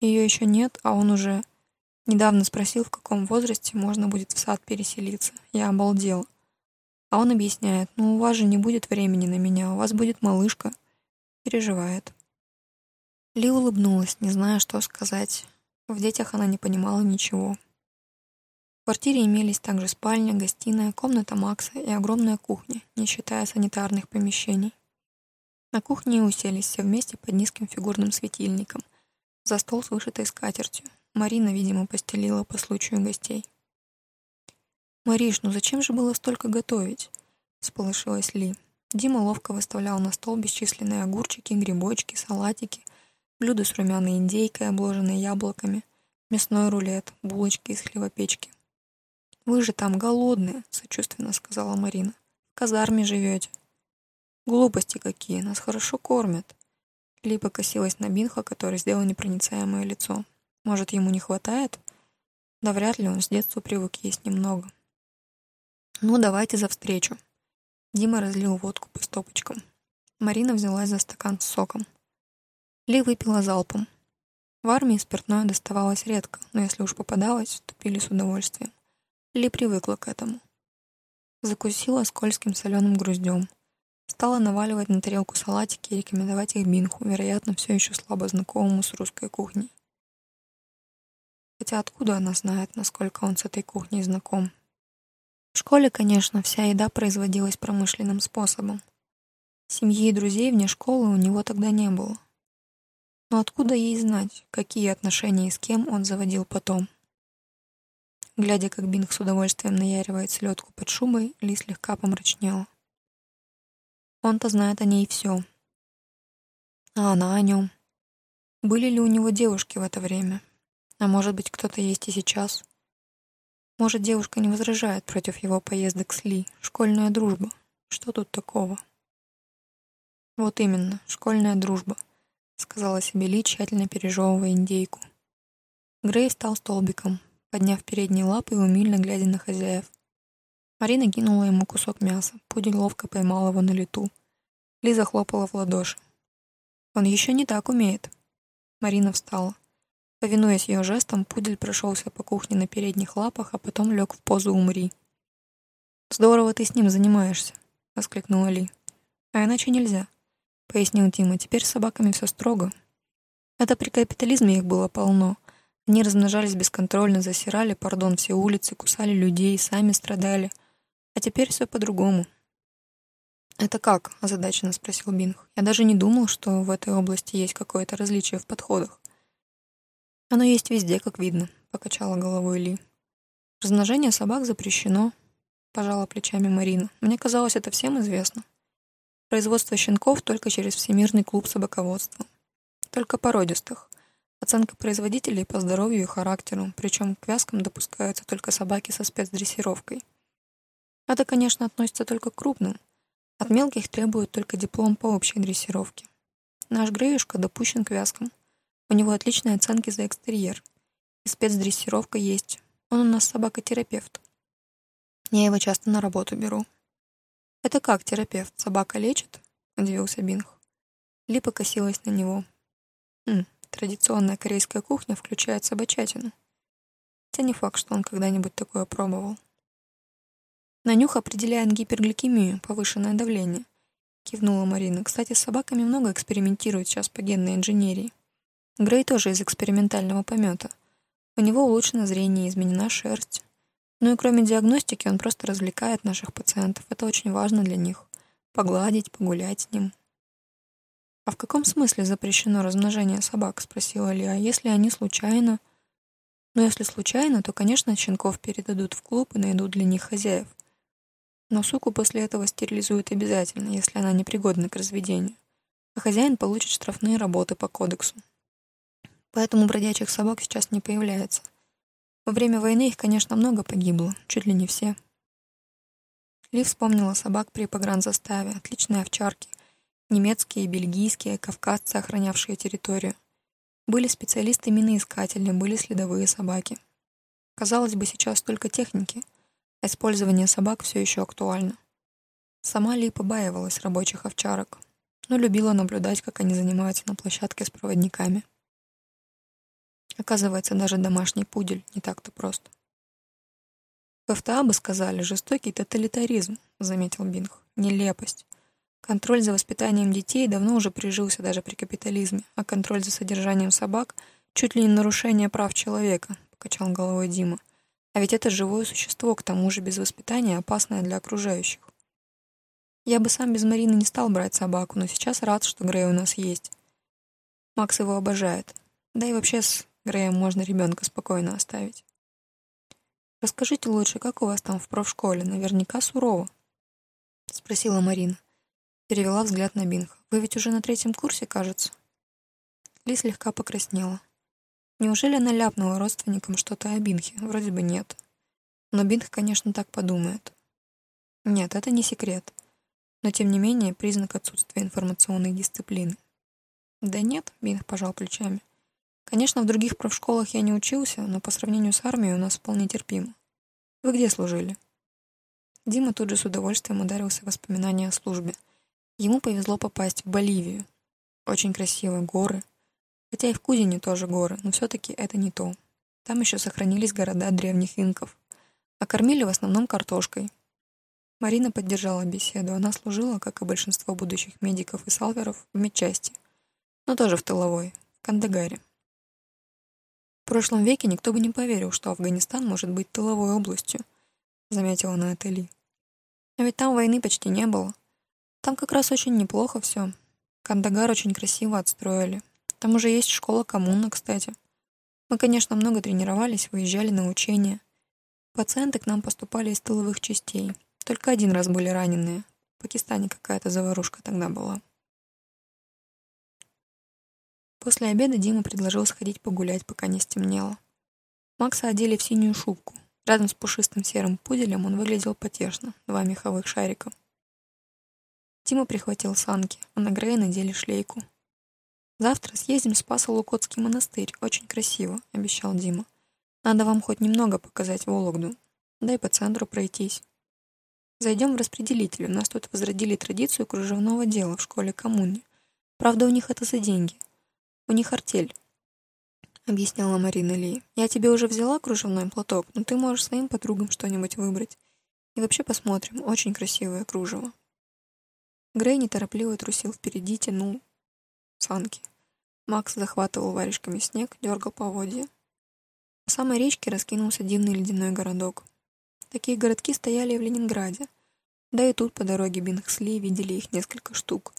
Ее еще нет, а он уже Недавно спросил, в каком возрасте можно будет в сад переселиться. Я обалдела. А он объясняет, ну у вас же не будет времени на меня, у вас будет малышка. Переживает. Ли улыбнулась, не зная, что сказать. В детях она не понимала ничего. В квартире имелись также спальня, гостиная, комната Макса и огромная кухня, не считая санитарных помещений. На кухне уселись все вместе под низким фигурным светильником, за стол с вышитой скатертью, Марина, видимо, постелила по случаю гостей. «Мариш, ну зачем же было столько готовить?» — сполошилась Ли. Дима ловко выставлял на стол бесчисленные огурчики, грибочки, салатики, блюда с румяной индейкой, обложенные яблоками, мясной рулет, булочки из хлебопечки. «Вы же там голодные», — сочувственно сказала Марина. «В казарме живете». «Глупости какие, нас хорошо кормят». Ли покосилась на Бинха, который сделал непроницаемое лицо. Может, ему не хватает? Да вряд ли он с детства привык есть немного. Ну, давайте за встречу. Дима разлил водку по стопочкам. Марина взялась за стакан с соком. Ли выпила залпом. В армии спиртное доставалось редко, но если уж попадалось, то пили с удовольствием. Ли привыкла к этому. Закусила скользким соленым груздем. Стала наваливать на тарелку салатики и рекомендовать их Бинху, вероятно, все еще слабо знакомому с русской кухней. Хотя откуда она знает, насколько он с этой кухней знаком? В школе, конечно, вся еда производилась промышленным способом. Семьи и друзей вне школы у него тогда не было. Но откуда ей знать, какие отношения и с кем он заводил потом? Глядя, как Бинг с удовольствием наяривает селедку под шубой, Ли слегка помрачнела. Он-то знает о ней все. А она о нем. Были ли у него девушки в это время? А может быть, кто-то есть и сейчас? Может, девушка не возражает против его поездок с Ли. Школьная дружба. Что тут такого? Вот именно, школьная дружба, сказала себе Ли, тщательно пережевывая индейку. Грей стал столбиком, подняв передние лапы и умильно глядя на хозяев. Марина кинула ему кусок мяса. Пудель ловко поймал его на лету. Лиза хлопала в ладоши. «Он еще не так умеет». Марина встала. Повинуясь ее жестам, пудель прошелся по кухне на передних лапах, а потом лег в позу «Умри». «Здорово ты с ним занимаешься», — воскликнула Ли. «А иначе нельзя пояснил Тима. Теперь с собаками все строго. Это при капитализме их было полно. Они размножались бесконтрольно, засирали, пардон, все улицы, кусали людей, сами страдали. А теперь все по-другому. «Это как?» — озадаченно спросил Бинг. «Я даже не думал, что в этой области есть какое-то различие в подходах». «Оно есть везде, как видно», — покачала головой Ли. «Размножение собак запрещено», — пожала плечами Марина. «Мне казалось, это всем известно». Производство щенков только через Всемирный клуб собаководства. Только породистых. Оценка производителей по здоровью и характеру, причем к вязкам допускаются только собаки со спецдрессировкой. Это, конечно, относится только к крупным. От мелких требуют только диплом по общей дрессировке. Наш Греюшка допущен к вязкам. У него отличные оценки за экстерьер. И спецдрессировка есть. Он у нас собакотерапевт. Я его часто на работу беру. «Это как, терапевт? Собака лечит?» — удивился Бинг. Ли покосилась на него. «Хм, традиционная корейская кухня включает собачатину. Хотя не факт, что он когда-нибудь такое пробовал. На нюх определяет гипергликемию, повышенное давление. Кивнула Марина. Кстати, с собаками много экспериментируют сейчас по генной инженерии. Грей тоже из экспериментального помета. У него улучшено зрение, изменена шерсть. Ну и кроме диагностики он просто развлекает наших пациентов. Это очень важно для них. Погладить, погулять с ним. «А в каком смысле запрещено размножение собак?» — спросила Ли. «А если они случайно...» «Ну, если случайно, то, конечно, щенков передадут в клуб и найдут для них хозяев. Но суку после этого стерилизуют обязательно, если она непригодна к разведению. А хозяин получит штрафные работы по кодексу. Поэтому бродячих собак сейчас не появляется. Во время войны их, конечно, много погибло, чуть ли не все. Ли вспомнила собак при погранзаставе, отличные овчарки, немецкие, бельгийские, кавказцы, охранявшие территорию. Были специалисты-миноискатели, были следовые собаки. Казалось бы, сейчас только техники, а использование собак все еще актуально. Сама Ли побаивалась рабочих овчарок, но любила наблюдать, как они занимаются на площадке с проводниками. Оказывается, даже домашний пудель не так-то прост. В ФТА сказали «жестокий тоталитаризм», — заметил Бинг. «Нелепость. Контроль за воспитанием детей давно уже прижился даже при капитализме, а контроль за содержанием собак — чуть ли не нарушение прав человека», — покачал головой Дима. «А ведь это живое существо, к тому же без воспитания, опасное для окружающих. Я бы сам без Марины не стал брать собаку, но сейчас рад, что Грей у нас есть. Макс его обожает. Да и вообще с Греем можно ребенка спокойно оставить. «Расскажите лучше, как у вас там в профшколе? Наверняка сурово», — спросила Марина. Перевела взгляд на Бинха. «Вы ведь уже на третьем курсе, кажется?» Ли слегка покраснела. Неужели она ляпнула родственникам что-то о Бинхе? Вроде бы нет. Но Бинх, конечно, так подумает. Нет, это не секрет. Но, тем не менее, признак отсутствия информационной дисциплины. Да нет, Бинх пожал плечами. Конечно, в других профшколах я не учился, но по сравнению с армией у нас вполне терпимо. Вы где служили? Дима тут же с удовольствием ударился в воспоминания о службе. Ему повезло попасть в Боливию. Очень красивые горы. Хотя и в Кузине тоже горы, но все-таки это не то. Там еще сохранились города древних инков. А кормили в основном картошкой. Марина поддержала беседу. Она служила, как и большинство будущих медиков и салверов, в медчасти, но тоже в тыловой, в Кандагаре. В прошлом веке никто бы не поверил, что Афганистан может быть тыловой областью, заметила на это Ли. А ведь там войны почти не было. Там как раз очень неплохо все. Кандагар очень красиво отстроили. Там уже есть школа коммуна, кстати. Мы, конечно, много тренировались, выезжали на учения. Пациенты к нам поступали из тыловых частей. Только один раз были раненые. В Пакистане какая-то заварушка тогда была. После обеда Дима предложил сходить погулять, пока не стемнело. Макса одели в синюю шубку. Рядом с пушистым серым пуделем он выглядел потешно, два меховых шарика. Дима прихватил санки, а на Грея надели шлейку. «Завтра съездим в Спасо-Лукотский монастырь, очень красиво», — обещал Дима. «Надо вам хоть немного показать Вологду. Дай по центру пройтись». Зайдем в распределитель. У нас тут возродили традицию кружевного дела в школе коммуне. Правда, у них это за деньги. У них артель. Объясняла Марина Ли. Я тебе уже взяла кружевной платок, но ты можешь своим подругам что-нибудь выбрать. И вообще посмотрим. Очень красивое кружево. Грей неторопливо трусил впереди, тянул санки. Макс захватывал варежками снег, дергал поводья. На самой речке раскинулся дивный ледяной городок. Такие городки стояли в Ленинграде. Да и тут по дороге Бингсли видели их несколько штук.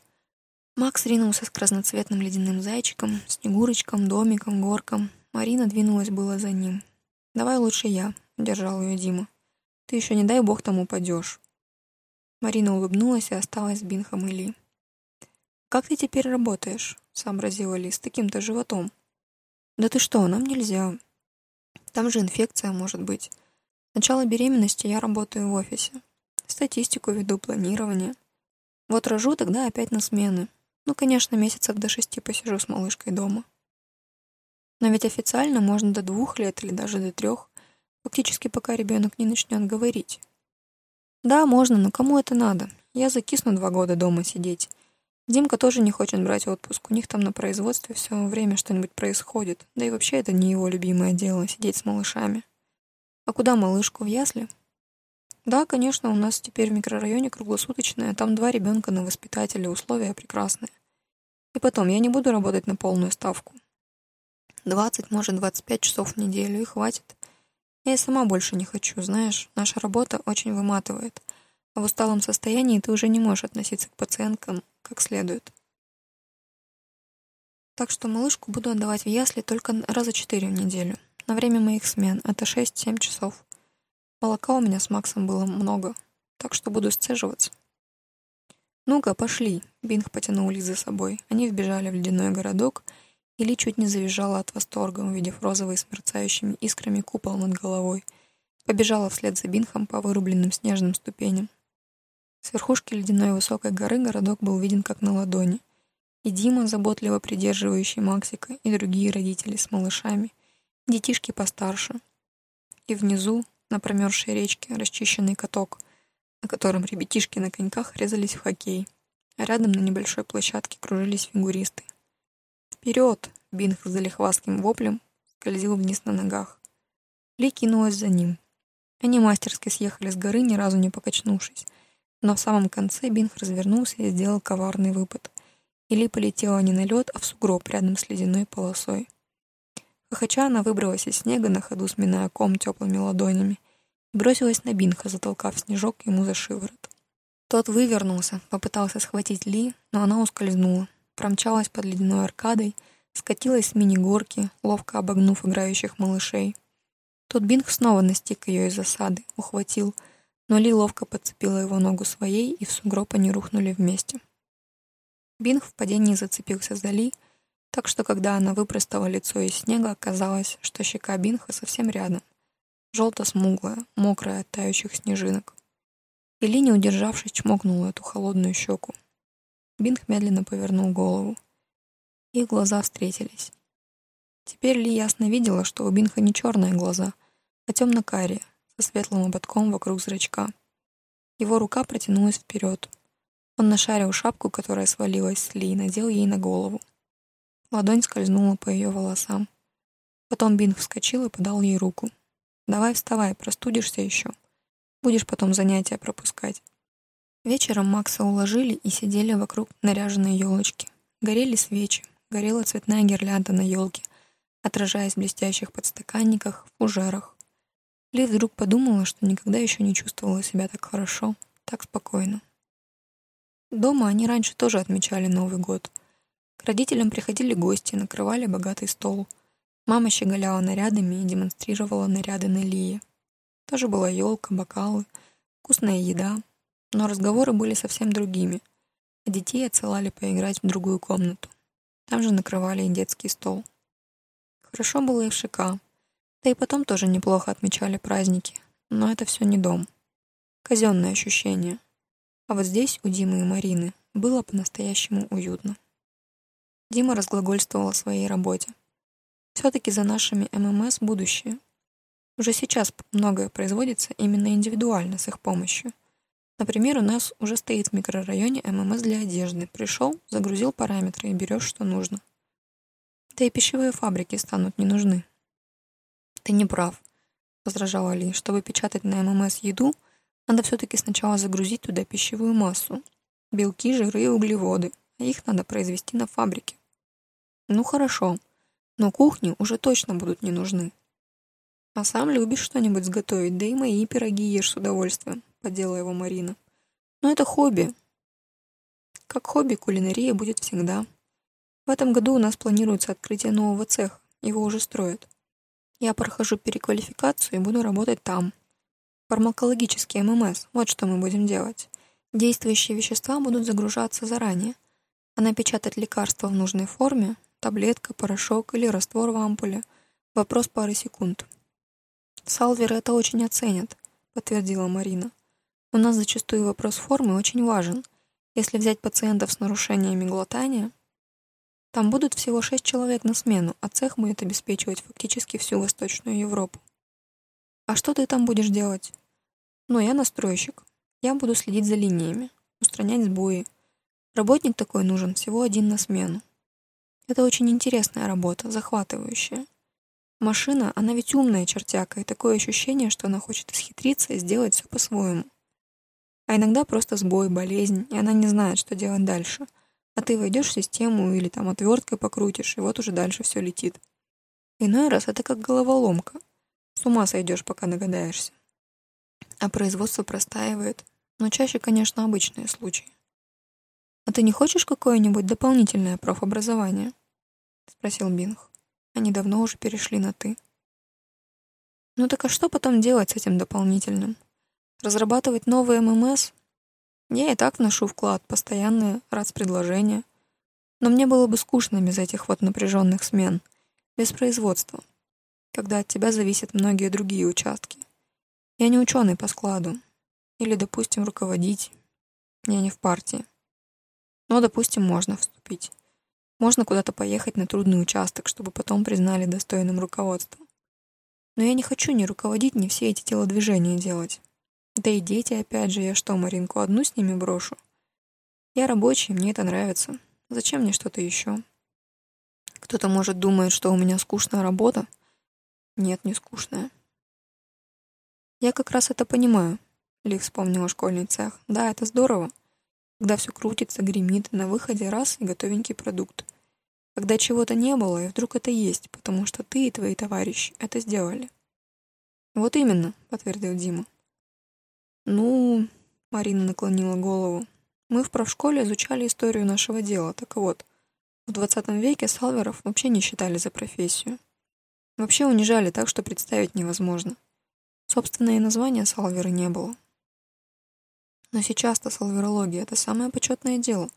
Макс ринулся с разноцветным ледяным зайчиком, снегурочком, домиком, горком. Марина двинулась было за ним. «Давай лучше я», — держал ее Дима. «Ты еще не дай бог там упадешь». Марина улыбнулась и осталась с Бинхом и Ли. «Как ты теперь работаешь?» — сообразила Ли, — «с таким-то животом». «Да ты что, нам нельзя. Там же инфекция может быть. С начала беременности я работаю в офисе. Статистику веду, планирование. Вот рожу, тогда опять на смены. Ну, конечно, месяцев до шести посижу с малышкой дома. Но ведь официально можно до двух лет или даже до трех, фактически пока ребенок не начнет говорить. Да, можно, но кому это надо? Я закисну два года дома сидеть. Димка тоже не хочет брать отпуск. У них там на производстве все время что-нибудь происходит. Да и вообще это не его любимое дело — сидеть с малышами. А куда малышку, в ясли? Да, конечно, у нас теперь в микрорайоне круглосуточная, там два ребенка на воспитателя, условия прекрасные. И потом, я не буду работать на полную ставку. 20, может, 25 часов в неделю, и хватит. Я и сама больше не хочу, знаешь, наша работа очень выматывает. А в усталом состоянии ты уже не можешь относиться к пациенткам как следует. Так что малышку буду отдавать в ясли только раза четыре в неделю на время моих смен. Это 6-7 часов. Молока у меня с Максом было много, так что буду сцеживаться. «Ну-ка, пошли!» — Бинг потянул Ли за собой. Они вбежали в ледяной городок, и Ли чуть не завизжала от восторга, увидев розовый с мерцающими искрами купол над головой. Побежала вслед за Бинхом по вырубленным снежным ступеням. С верхушки ледяной высокой горы городок был виден как на ладони. И Дима, заботливо придерживающий Максика, и другие родители с малышами, детишки постарше. И внизу, на промерзшей речке, расчищенный каток, на котором ребятишки на коньках резались в хоккей, а рядом на небольшой площадке кружились фигуристы. «Вперед!» — Бинг с залихвастским воплем скользил вниз на ногах. Ли кинулась за ним. Они мастерски съехали с горы, ни разу не покачнувшись, но в самом конце Бинг развернулся и сделал коварный выпад. И Ли полетела не на лед, а в сугроб рядом с ледяной полосой. Хохоча она выбралась из снега, на ходу сминая ком теплыми ладонями, и бросилась на Бинха, затолкав снежок ему за шиворот. Тот вывернулся, попытался схватить Ли, но она ускользнула, промчалась под ледяной аркадой, скатилась с мини-горки, ловко обогнув играющих малышей. Тот Бинг снова настиг ее из засады, ухватил, но Ли ловко подцепила его ногу своей, и в сугроб они рухнули вместе. Бинг в падении зацепился за Ли, так что, когда она выпростала лицо из снега, оказалось, что щека Бинха совсем рядом. Желто-смуглая, мокрая от тающих снежинок. И Ли, не удержавшись, чмокнула эту холодную щеку. Бинх медленно повернул голову. Их глаза встретились. Теперь Ли ясно видела, что у Бинха не черные глаза, а темно-карие, со светлым ободком вокруг зрачка. Его рука протянулась вперед. Он нашарил шапку, которая свалилась с Ли, и надел ей на голову. Ладонь скользнула по ее волосам. Потом Бинг вскочил и подал ей руку. «Давай вставай, простудишься еще. Будешь потом занятия пропускать». Вечером Макса уложили и сидели вокруг наряженной елочки. Горели свечи, горела цветная гирлянда на елке, отражаясь в блестящих подстаканниках, в фужерах. Ли вдруг подумала, что никогда еще не чувствовала себя так хорошо, так спокойно. Дома они раньше тоже отмечали Новый год. К родителям приходили гости, накрывали богатый стол. Мама щеголяла нарядами и демонстрировала наряды на Лие. Тоже была елка, бокалы, вкусная еда, но разговоры были совсем другими, а детей отсылали поиграть в другую комнату. Там же накрывали и детский стол. Хорошо было и в ШК. Да и потом тоже неплохо отмечали праздники, но это все не дом. Казенное ощущение. А вот здесь, у Димы и Марины, было по-настоящему уютно. Дима разглагольствовал о своей работе. Все-таки за нашими ММС будущее. Уже сейчас многое производится именно индивидуально с их помощью. Например, у нас уже стоит в микрорайоне ММС для одежды. Пришел, загрузил параметры и берешь, что нужно. Да и пищевые фабрики станут не нужны. Ты не прав, возражала Ли. Чтобы печатать на ММС еду, надо все-таки сначала загрузить туда пищевую массу. Белки, жиры и углеводы. А их надо произвести на фабрике. Ну хорошо, но кухни уже точно будут не нужны. А сам любишь что-нибудь сготовить, да и мои пироги ешь с удовольствием поддела его Марина. Но это хобби. Как хобби кулинария будет всегда. В этом году у нас планируется открытие нового цеха. Его уже строят. Я прохожу переквалификацию и буду работать там. Фармакологический ММС. Вот что мы будем делать. Действующие вещества будут загружаться заранее, а напечатать лекарства в нужной форме, таблетка, порошок или раствор в ампуле, вопрос пары секунд. Салверы это очень оценят, подтвердила Марина. У нас зачастую вопрос формы очень важен. Если взять пациентов с нарушениями глотания, там будут всего шесть человек на смену, а цех будет обеспечивать фактически всю Восточную Европу. А что ты там будешь делать? Ну, я настройщик. Я буду следить за линиями, устранять сбои. Работник такой нужен всего один на смену. Это очень интересная работа, захватывающая. Машина, она ведь умная чертяка, и такое ощущение, что она хочет исхитриться и сделать все по-своему. А иногда просто сбой, болезнь, и она не знает, что делать дальше. А ты войдешь в систему или там отверткой покрутишь, и вот уже дальше все летит. Иной раз это как головоломка. С ума сойдешь, пока догадаешься. А производство простаивает. Но чаще, конечно, обычные случаи. «А ты не хочешь какое-нибудь дополнительное профобразование?» — спросил Бинг. Они давно уже перешли на «ты». «Ну так а что потом делать с этим дополнительным?» Разрабатывать новые ММС? Я и так вношу вклад, постоянные предложения. Но мне было бы скучно без этих вот напряженных смен, без производства, когда от тебя зависят многие другие участки. Я не ученый по складу. Или, допустим, руководить. Я не в партии. Но, допустим, можно вступить. Можно куда-то поехать на трудный участок, чтобы потом признали достойным руководством. Но я не хочу ни руководить, ни все эти телодвижения делать. Да и дети, опять же, я что, Маринку одну с ними брошу? Я рабочий, мне это нравится. Зачем мне что-то еще? Кто-то, может, думает, что у меня скучная работа. Нет, не скучная. Я как раз это понимаю. Ли вспомнила школьный цех. Да, это здорово. Когда все крутится, гремит, на выходе раз и готовенький продукт. Когда чего-то не было, и вдруг это есть, потому что ты и твои товарищи это сделали. Вот именно, подтвердил Дима. «Ну...» — Марина наклонила голову. «Мы в правшколе изучали историю нашего дела. Так вот, в 20 веке салверов вообще не считали за профессию. Вообще унижали так, что представить невозможно. Собственное название салверы не было. Но сейчас-то салверология — это самое почетное дело.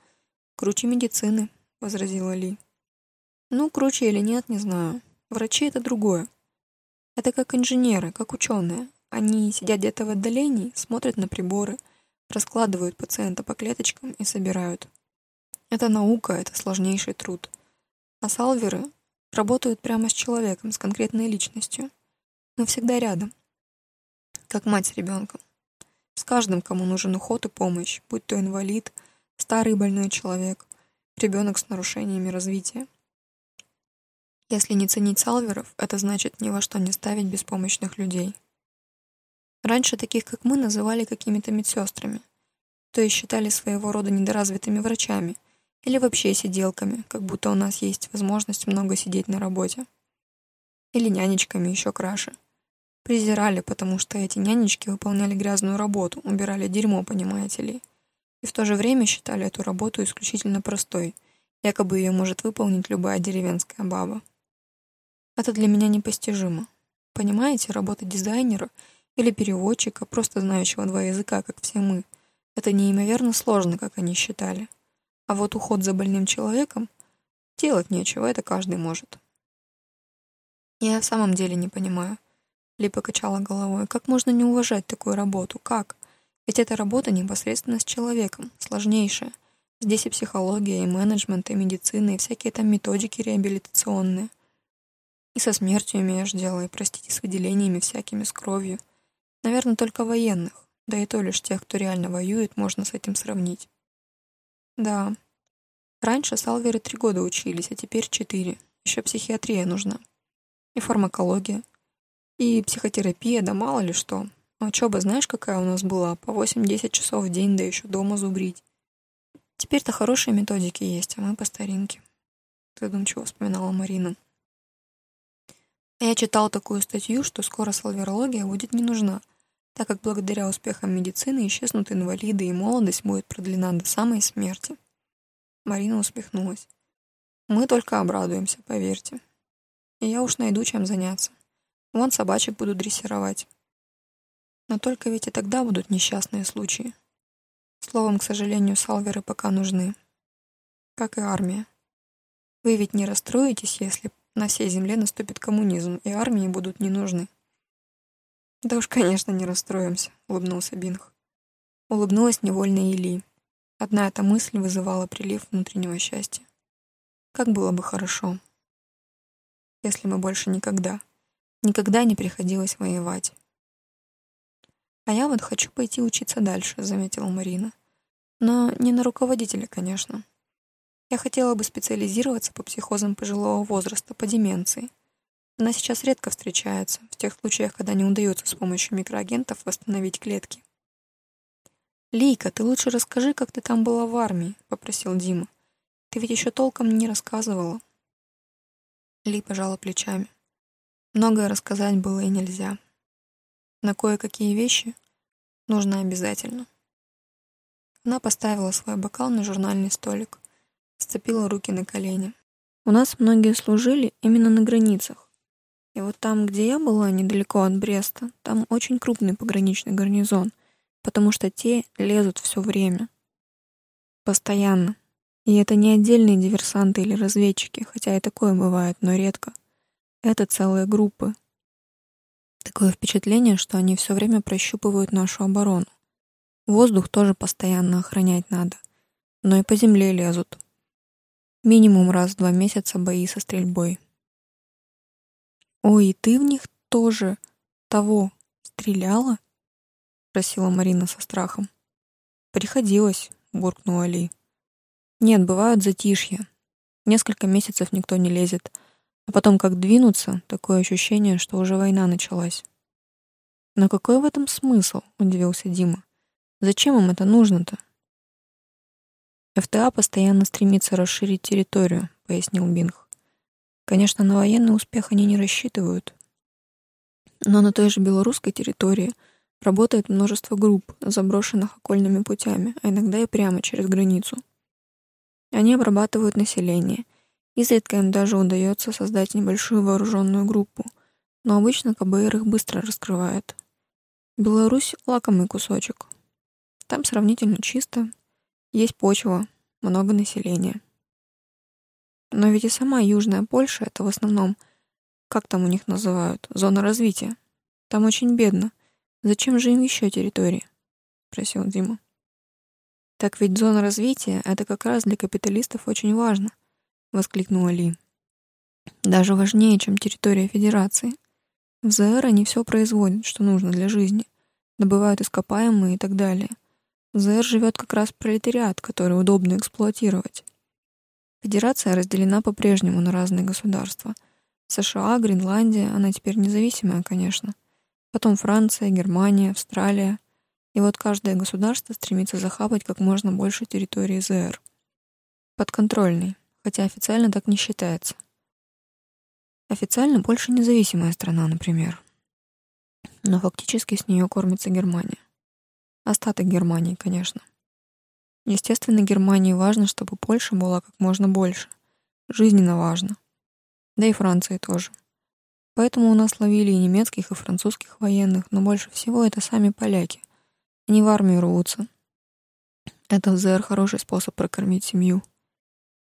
Круче медицины, — возразила Ли. Ну, круче или нет, не знаю. Врачи — это другое. Это как инженеры, как ученые. Они сидят где-то в отдалении, смотрят на приборы, раскладывают пациента по клеточкам и собирают. Это наука, это сложнейший труд. А салверы работают прямо с человеком, с конкретной личностью. Мы всегда рядом. Как мать с ребенком. С каждым, кому нужен уход и помощь, будь то инвалид, старый больной человек, ребенок с нарушениями развития. Если не ценить салверов, это значит ни во что не ставить беспомощных людей. Раньше таких, как мы, называли какими-то медсестрами. то есть считали своего рода недоразвитыми врачами или вообще сиделками, как будто у нас есть возможность много сидеть на работе. Или нянечками еще краше. Презирали, потому что эти нянечки выполняли грязную работу, убирали дерьмо, понимаете ли. И в то же время считали эту работу исключительно простой, якобы ее может выполнить любая деревенская баба. Это для меня непостижимо. Понимаете, работа дизайнера или переводчика, просто знающего два языка, как все мы, это неимоверно сложно, как они считали. А вот уход за больным человеком делать нечего, это каждый может. Я в самом деле не понимаю. Ли покачала головой. Как можно не уважать такую работу? Как? Ведь эта работа непосредственно с человеком, сложнейшая. Здесь и психология, и менеджмент, и медицина, и всякие там методики реабилитационные. И со смертью имеешь дело, и, простите, с выделениями всякими, с кровью. Наверное, только военных. Да и то лишь тех, кто реально воюет, можно с этим сравнить. Да. Раньше салверы три года учились, а теперь четыре. Еще психиатрия нужна. И фармакология. И психотерапия, да мало ли что. А учеба знаешь, какая у нас была? По 8-10 часов в день, да еще дома зубрить. Теперь-то хорошие методики есть, а мы по старинке. Задумчиво вспоминала Марина. Я читал такую статью, что скоро салверология будет не нужна — так как благодаря успехам медицины исчезнут инвалиды и молодость будет продлена до самой смерти. Марина усмехнулась. Мы только обрадуемся, поверьте. И я уж найду, чем заняться. Вон собачек буду дрессировать. Но только ведь и тогда будут несчастные случаи. Словом, к сожалению, салверы пока нужны. Как и армия. Вы ведь не расстроитесь, если на всей земле наступит коммунизм, и армии будут не нужны. «Да уж, конечно, не расстроимся», — улыбнулся Бинг. Улыбнулась невольно Или. Одна эта мысль вызывала прилив внутреннего счастья. Как было бы хорошо, если мы больше никогда, никогда не приходилось воевать. «А я вот хочу пойти учиться дальше», — заметила Марина. «Но не на руководителя, конечно. Я хотела бы специализироваться по психозам пожилого возраста, по деменции. Она сейчас редко встречается, в тех случаях, когда не удается с помощью микроагентов восстановить клетки. «Лейка, ты лучше расскажи, как ты там была в армии», — попросил Дима. «Ты ведь еще толком не рассказывала». Ли пожала плечами. Многое рассказать было и нельзя. На кое-какие вещи нужно обязательно. Она поставила свой бокал на журнальный столик, сцепила руки на колени. У нас многие служили именно на границах. И вот там, где я была, недалеко от Бреста, там очень крупный пограничный гарнизон, потому что те лезут все время. Постоянно. И это не отдельные диверсанты или разведчики, хотя и такое бывает, но редко. Это целые группы. Такое впечатление, что они все время прощупывают нашу оборону. Воздух тоже постоянно охранять надо. Но и по земле лезут. Минимум раз в два месяца бои со стрельбой. «Ой, и ты в них тоже того стреляла?» — спросила Марина со страхом. «Приходилось», — буркнула Ли. «Нет, бывают затишья. Несколько месяцев никто не лезет. А потом как двинуться, такое ощущение, что уже война началась». «Но какой в этом смысл?» — удивился Дима. «Зачем им это нужно-то?» «ФТА постоянно стремится расширить территорию», — пояснил Бинг. Конечно, на военный успех они не рассчитывают. Но на той же белорусской территории работает множество групп, заброшенных окольными путями, а иногда и прямо через границу. Они обрабатывают население. Изредка им даже удается создать небольшую вооруженную группу, но обычно КБР их быстро раскрывает. Беларусь — лакомый кусочек. Там сравнительно чисто, есть почва, много населения. Но ведь и сама Южная Польша — это в основном, как там у них называют, зона развития. Там очень бедно. Зачем же им еще территории? — спросил Дима. «Так ведь зона развития — это как раз для капиталистов очень важно», — воскликнула Ли. «Даже важнее, чем территория Федерации. В ЗР они все производят, что нужно для жизни, добывают ископаемые и так далее. В ЗР живет как раз пролетариат, который удобно эксплуатировать. Федерация разделена по-прежнему на разные государства. США, Гренландия, она теперь независимая, конечно. Потом Франция, Германия, Австралия. И вот каждое государство стремится захапать как можно больше территории ЗР. Подконтрольный, хотя официально так не считается. Официально больше независимая страна, например. Но фактически с нее кормится Германия. Остаток Германии, конечно. Естественно, Германии важно, чтобы Польша была как можно больше. Жизненно важно. Да и Франции тоже. Поэтому у нас ловили и немецких, и французских военных, но больше всего это сами поляки. Они в армию рвутся. Это ЗР хороший способ прокормить семью.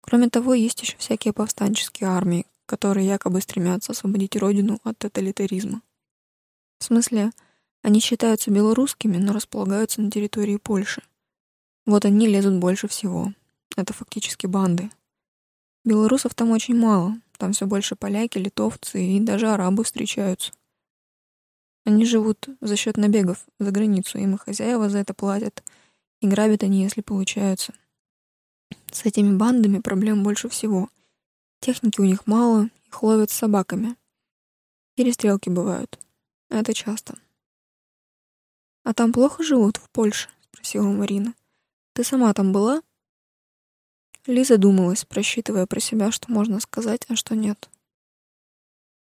Кроме того, есть еще всякие повстанческие армии, которые якобы стремятся освободить родину от тоталитаризма. В смысле, они считаются белорусскими, но располагаются на территории Польши. Вот они лезут больше всего. Это фактически банды. Белорусов там очень мало, там все больше поляки, литовцы и даже арабы встречаются. Они живут за счет набегов за границу, им и хозяева за это платят, и грабят они, если получаются. С этими бандами проблем больше всего. Техники у них мало, их ловят с собаками. Перестрелки бывают. Это часто. «А там плохо живут, в Польше?» — спросила Марина. «Ты сама там была?» Лиза думалась, просчитывая про себя, что можно сказать, а что нет.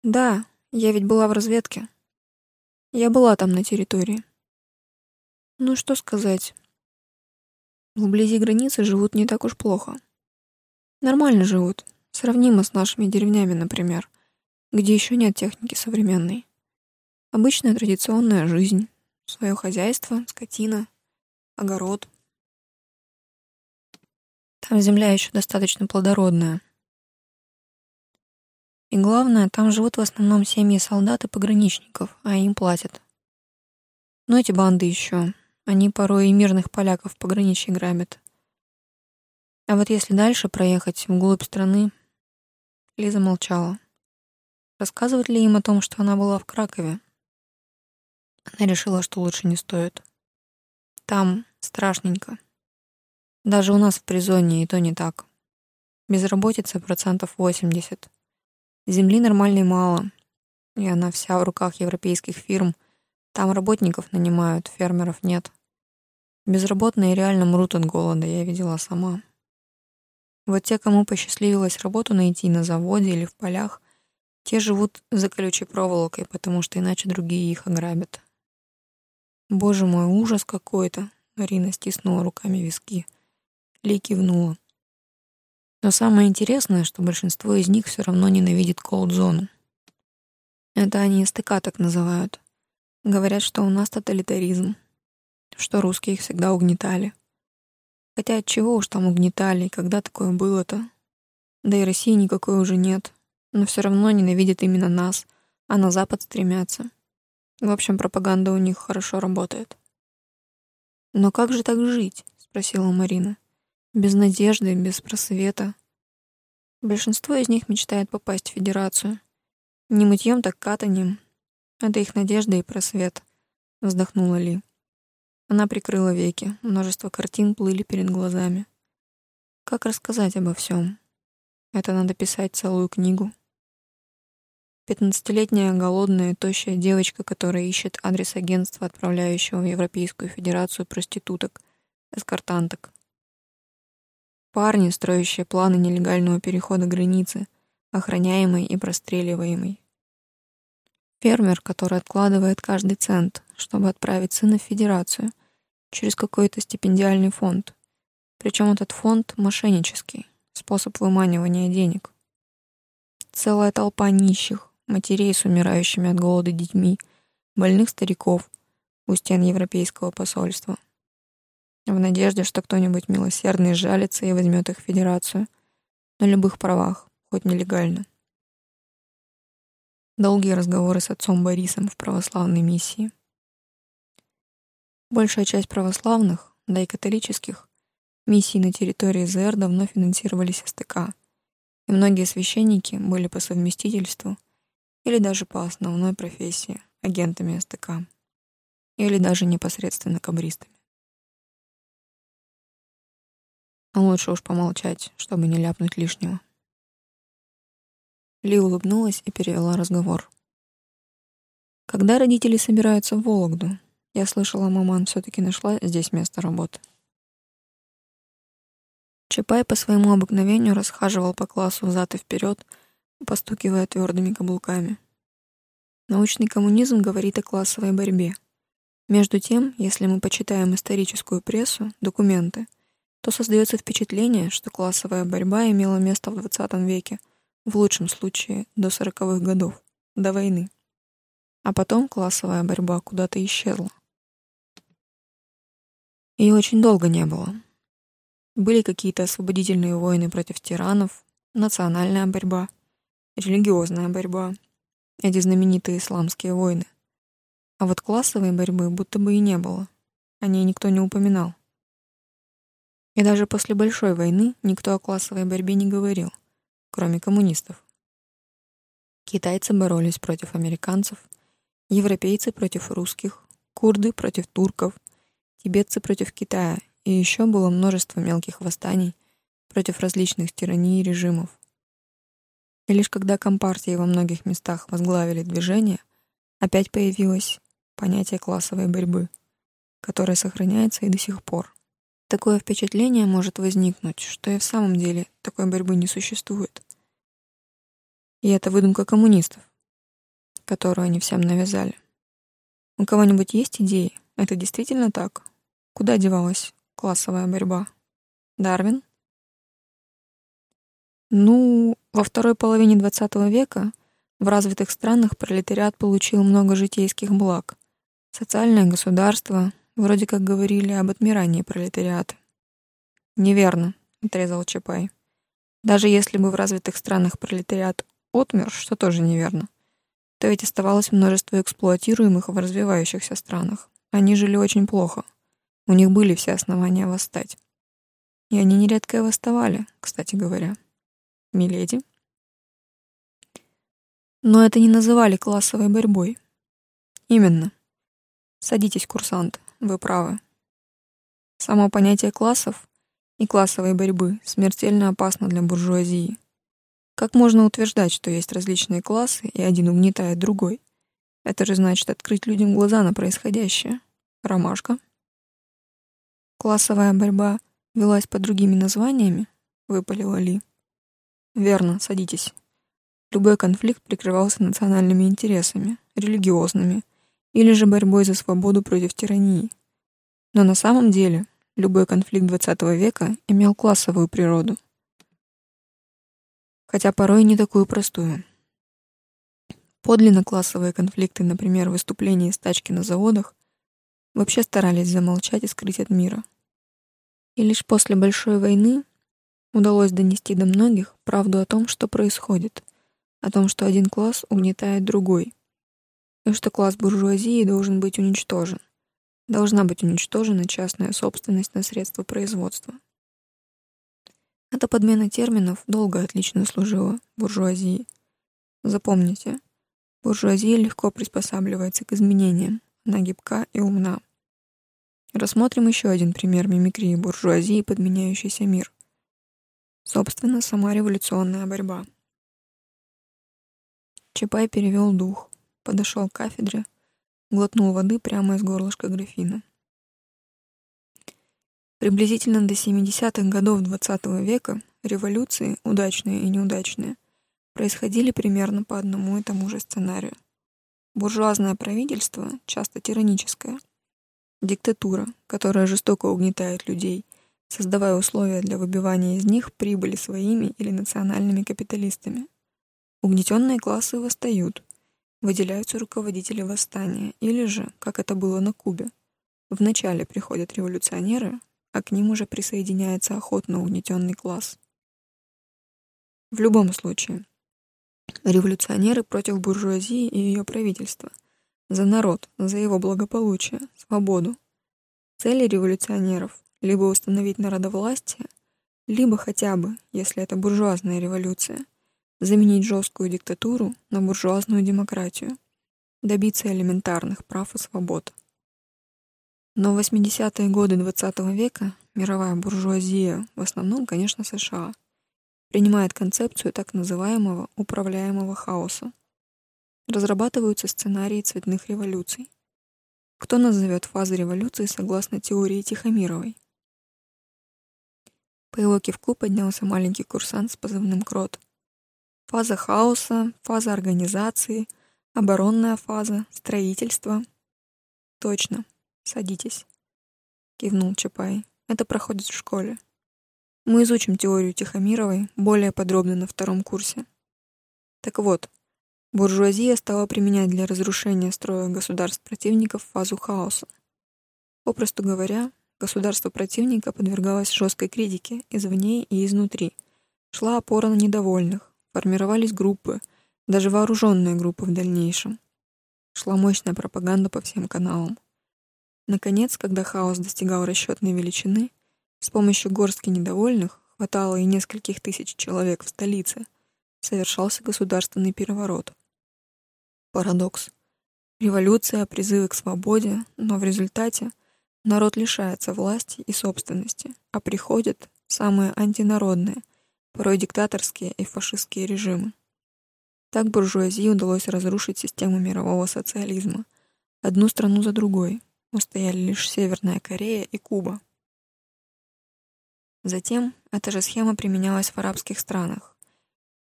«Да, я ведь была в разведке. Я была там на территории. Ну что сказать. Вблизи границы живут не так уж плохо. Нормально живут, сравнимо с нашими деревнями, например, где еще нет техники современной. Обычная традиционная жизнь, свое хозяйство, скотина, огород — там земля еще достаточно плодородная. И главное, там живут в основном семьи солдат и пограничников, а им платят. Но эти банды еще, они порой и мирных поляков пограничье грабят. А вот если дальше проехать вглубь страны... Лиза молчала. Рассказывать ли им о том, что она была в Кракове? Она решила, что лучше не стоит. Там страшненько. Даже у нас в призоне и то не так. Безработица процентов 80. Земли нормальной мало, и она вся в руках европейских фирм. Там работников нанимают, фермеров нет. Безработные реально мрут от голода, я видела сама. Вот те, кому посчастливилось работу найти на заводе или в полях, те живут за колючей проволокой, потому что иначе другие их ограбят. Боже мой, ужас какой-то. Марина стиснула руками виски. Ли кивнула. Но самое интересное, что большинство из них все равно ненавидит колд-зону. Это они СТК так называют. Говорят, что у нас тоталитаризм, что русские их всегда угнетали. Хотя от чего уж там угнетали, когда такое было-то? Да и России никакой уже нет, но все равно ненавидят именно нас, а на Запад стремятся. В общем, пропаганда у них хорошо работает. «Но как же так жить?» — спросила Марина без надежды, без просвета. Большинство из них мечтает попасть в Федерацию. Не мытьем, так катанием. Это их надежда и просвет, вздохнула Ли. Она прикрыла веки, множество картин плыли перед глазами. Как рассказать обо всем? Это надо писать целую книгу. Пятнадцатилетняя голодная, тощая девочка, которая ищет адрес агентства, отправляющего в Европейскую Федерацию проституток, эскортанток. Парни, строящие планы нелегального перехода границы, охраняемой и простреливаемой. Фермер, который откладывает каждый цент, чтобы отправить сына в федерацию, через какой-то стипендиальный фонд. Причем этот фонд мошеннический, способ выманивания денег. Целая толпа нищих, матерей с умирающими от голода детьми, больных стариков у стен Европейского посольства — в надежде, что кто-нибудь милосердный жалится и возьмет их в федерацию на любых правах, хоть нелегально. Долгие разговоры с отцом Борисом в православной миссии. Большая часть православных, да и католических, миссий на территории ЗР давно финансировались СТК, и многие священники были по совместительству или даже по основной профессии агентами СТК, или даже непосредственно кабристами. Лучше уж помолчать, чтобы не ляпнуть лишнего. Ли улыбнулась и перевела разговор. Когда родители собираются в Вологду? Я слышала, маман все-таки нашла здесь место работы. Чапай по своему обыкновению расхаживал по классу взад и вперед, постукивая твердыми каблуками. Научный коммунизм говорит о классовой борьбе. Между тем, если мы почитаем историческую прессу, документы, то создается впечатление, что классовая борьба имела место в XX веке, в лучшем случае до 40-х годов, до войны. А потом классовая борьба куда-то исчезла. Ее очень долго не было. Были какие-то освободительные войны против тиранов, национальная борьба, религиозная борьба, эти знаменитые исламские войны. А вот классовой борьбы будто бы и не было. О ней никто не упоминал. И даже после Большой войны никто о классовой борьбе не говорил, кроме коммунистов. Китайцы боролись против американцев, европейцы против русских, курды против турков, тибетцы против Китая, и еще было множество мелких восстаний против различных тираний и режимов. И лишь когда компартии во многих местах возглавили движение, опять появилось понятие классовой борьбы, которое сохраняется и до сих пор. Такое впечатление может возникнуть, что и в самом деле такой борьбы не существует. И это выдумка коммунистов, которую они всем навязали. У кого-нибудь есть идеи? Это действительно так? Куда девалась классовая борьба? Дарвин? Ну, во второй половине XX века в развитых странах пролетариат получил много житейских благ. Социальное государство, вроде как говорили об отмирании пролетариата. «Неверно», — отрезал Чапай. «Даже если бы в развитых странах пролетариат отмер, что тоже неверно, то ведь оставалось множество эксплуатируемых в развивающихся странах. Они жили очень плохо. У них были все основания восстать. И они нередко и восставали, кстати говоря миледи. Но это не называли классовой борьбой. Именно. Садитесь, курсант, вы правы. Само понятие классов и классовой борьбы смертельно опасно для буржуазии. Как можно утверждать, что есть различные классы, и один угнетает другой? Это же значит открыть людям глаза на происходящее. Ромашка. Классовая борьба велась под другими названиями, выпалила Ли. Верно, садитесь. Любой конфликт прикрывался национальными интересами, религиозными, или же борьбой за свободу против тирании. Но на самом деле любой конфликт XX века имел классовую природу. Хотя порой не такую простую. Подлинно классовые конфликты, например, выступления и стачки на заводах, вообще старались замолчать и скрыть от мира. И лишь после Большой войны удалось донести до многих правду о том, что происходит, о том, что один класс угнетает другой, и что класс буржуазии должен быть уничтожен. Должна быть уничтожена частная собственность на средства производства. Эта подмена терминов долго отлично служила буржуазии. Запомните, буржуазия легко приспосабливается к изменениям, она гибка и умна. Рассмотрим еще один пример мимикрии буржуазии, подменяющийся мир. Собственно, сама революционная борьба. Чапай перевел дух, подошел к кафедре, глотнул воды прямо из горлышка графина. Приблизительно до 70-х годов XX -го века революции, удачные и неудачные, происходили примерно по одному и тому же сценарию. Буржуазное правительство, часто тираническое, диктатура, которая жестоко угнетает людей – создавая условия для выбивания из них прибыли своими или национальными капиталистами. Угнетенные классы восстают, выделяются руководители восстания, или же, как это было на Кубе, вначале приходят революционеры, а к ним уже присоединяется охотно угнетенный класс. В любом случае, революционеры против буржуазии и ее правительства, за народ, за его благополучие, свободу. Цели революционеров либо установить народовластие, либо хотя бы, если это буржуазная революция, заменить жесткую диктатуру на буржуазную демократию, добиться элементарных прав и свобод. Но в 80-е годы XX -го века мировая буржуазия, в основном, конечно, США, принимает концепцию так называемого управляемого хаоса. Разрабатываются сценарии цветных революций. Кто назовет фазы революции согласно теории Тихомировой? По его кивку поднялся маленький курсант с позывным «Крот». Фаза хаоса, фаза организации, оборонная фаза, строительство. Точно. Садитесь. Кивнул Чапай. Это проходит в школе. Мы изучим теорию Тихомировой более подробно на втором курсе. Так вот, буржуазия стала применять для разрушения строя государств противников фазу хаоса. Попросту говоря, государство противника подвергалось жесткой критике извне и изнутри. Шла опора на недовольных, формировались группы, даже вооруженные группы в дальнейшем. Шла мощная пропаганда по всем каналам. Наконец, когда хаос достигал расчетной величины, с помощью горстки недовольных хватало и нескольких тысяч человек в столице, совершался государственный переворот. Парадокс. Революция, призывы к свободе, но в результате народ лишается власти и собственности, а приходят самые антинародные, порой диктаторские и фашистские режимы. Так буржуазии удалось разрушить систему мирового социализма. Одну страну за другой. Устояли лишь Северная Корея и Куба. Затем эта же схема применялась в арабских странах.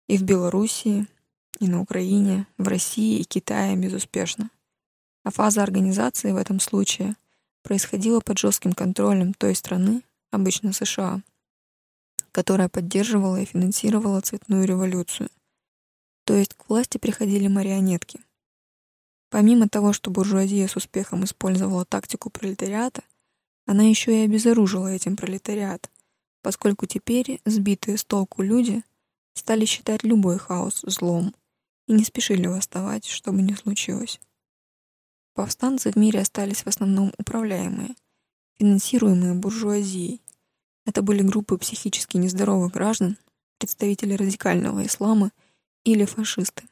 И в Белоруссии, и на Украине, в России и Китае безуспешно. А фаза организации в этом случае происходила под жестким контролем той страны, обычно США, которая поддерживала и финансировала цветную революцию. То есть к власти приходили марионетки. Помимо того, что буржуазия с успехом использовала тактику пролетариата, она еще и обезоружила этим пролетариат, поскольку теперь сбитые с толку люди стали считать любой хаос злом и не спешили восставать, что бы ни случилось. Повстанцы в мире остались в основном управляемые, финансируемые буржуазией. Это были группы психически нездоровых граждан, представители радикального ислама или фашисты.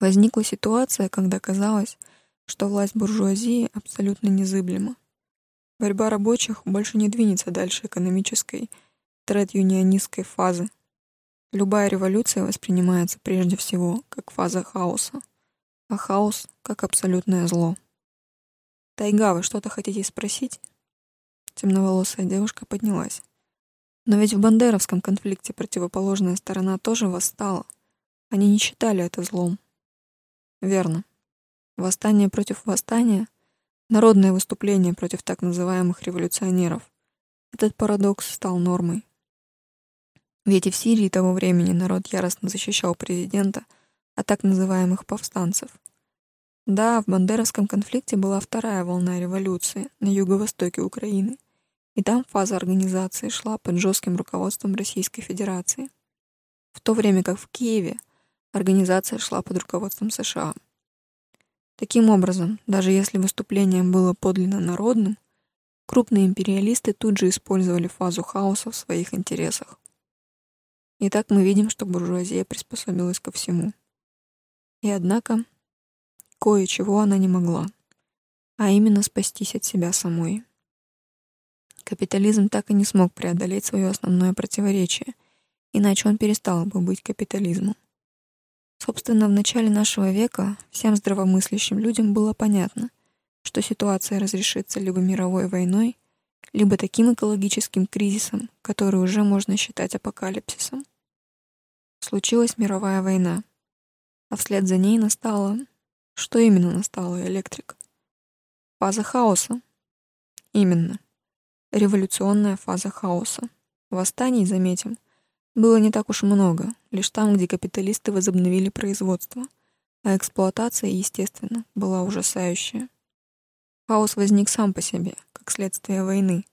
Возникла ситуация, когда казалось, что власть буржуазии абсолютно незыблема. Борьба рабочих больше не двинется дальше экономической, тред-юнионистской фазы. Любая революция воспринимается прежде всего как фаза хаоса, а хаос — как абсолютное зло. «Тайга, вы что-то хотите спросить?» Темноволосая девушка поднялась. «Но ведь в бандеровском конфликте противоположная сторона тоже восстала. Они не считали это злом». «Верно. Восстание против восстания Народное выступление против так называемых революционеров. Этот парадокс стал нормой. Ведь и в Сирии того времени народ яростно защищал президента от так называемых повстанцев. Да, в Бандеровском конфликте была вторая волна революции на юго-востоке Украины, и там фаза организации шла под жестким руководством Российской Федерации, в то время как в Киеве организация шла под руководством США. Таким образом, даже если выступление было подлинно народным, крупные империалисты тут же использовали фазу хаоса в своих интересах. Итак, мы видим, что буржуазия приспособилась ко всему. И однако, кое-чего она не могла, а именно спастись от себя самой. Капитализм так и не смог преодолеть свое основное противоречие, иначе он перестал бы быть капитализмом. Собственно, в начале нашего века всем здравомыслящим людям было понятно, что ситуация разрешится либо мировой войной, либо таким экологическим кризисом, который уже можно считать апокалипсисом. Случилась мировая война, а вслед за ней настала... Что именно настала электрик? Фаза хаоса. Именно. Революционная фаза хаоса. Восстаний, заметим, было не так уж много, лишь там, где капиталисты возобновили производство, а эксплуатация, естественно, была ужасающая. Хаос возник сам по себе, как следствие войны.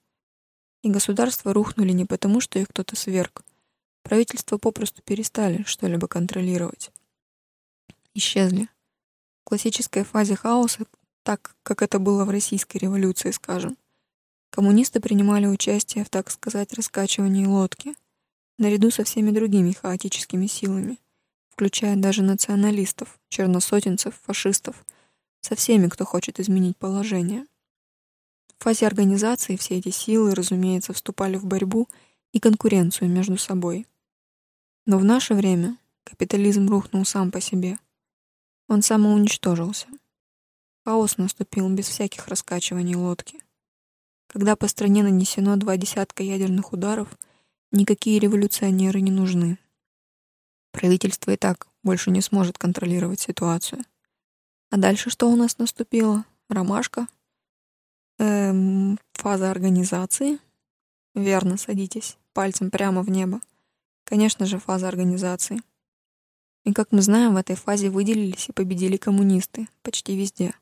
И государства рухнули не потому, что их кто-то сверг. Правительства попросту перестали что-либо контролировать. Исчезли. В классической фазе хаоса, так как это было в российской революции, скажем, коммунисты принимали участие в, так сказать, раскачивании лодки — наряду со всеми другими хаотическими силами, включая даже националистов, черносотенцев, фашистов, со всеми, кто хочет изменить положение. В фазе организации все эти силы, разумеется, вступали в борьбу и конкуренцию между собой. Но в наше время капитализм рухнул сам по себе. Он самоуничтожился. Хаос наступил без всяких раскачиваний лодки. Когда по стране нанесено два десятка ядерных ударов, никакие революционеры не нужны. Правительство и так больше не сможет контролировать ситуацию. А дальше что у нас наступило? Ромашка? Эм, фаза организации? Верно, садитесь, пальцем прямо в небо. Конечно же, фаза организации. И как мы знаем, в этой фазе выделились и победили коммунисты почти везде.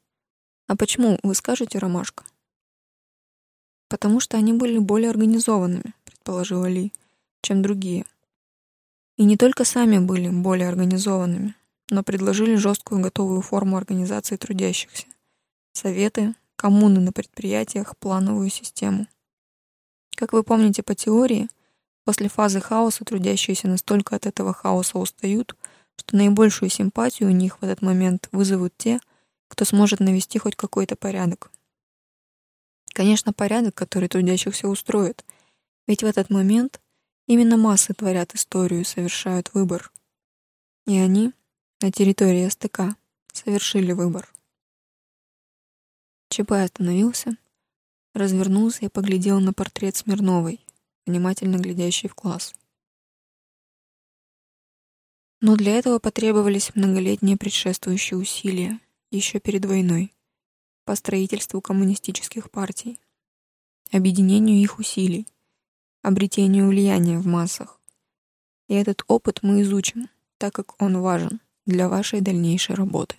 А почему, вы скажете, Ромашка? Потому что они были более организованными, предположила Ли, чем другие. И не только сами были более организованными, но предложили жесткую готовую форму организации трудящихся. Советы, коммуны на предприятиях, плановую систему. Как вы помните по теории, после фазы хаоса трудящиеся настолько от этого хаоса устают, что наибольшую симпатию у них в этот момент вызовут те, кто сможет навести хоть какой-то порядок. Конечно, порядок, который трудящихся устроит. Ведь в этот момент именно массы творят историю и совершают выбор. И они на территории СТК совершили выбор. ЧП остановился, развернулся и поглядел на портрет Смирновой, внимательно глядящий в класс. Но для этого потребовались многолетние предшествующие усилия еще перед войной по строительству коммунистических партий, объединению их усилий, обретению влияния в массах. И этот опыт мы изучим, так как он важен для вашей дальнейшей работы.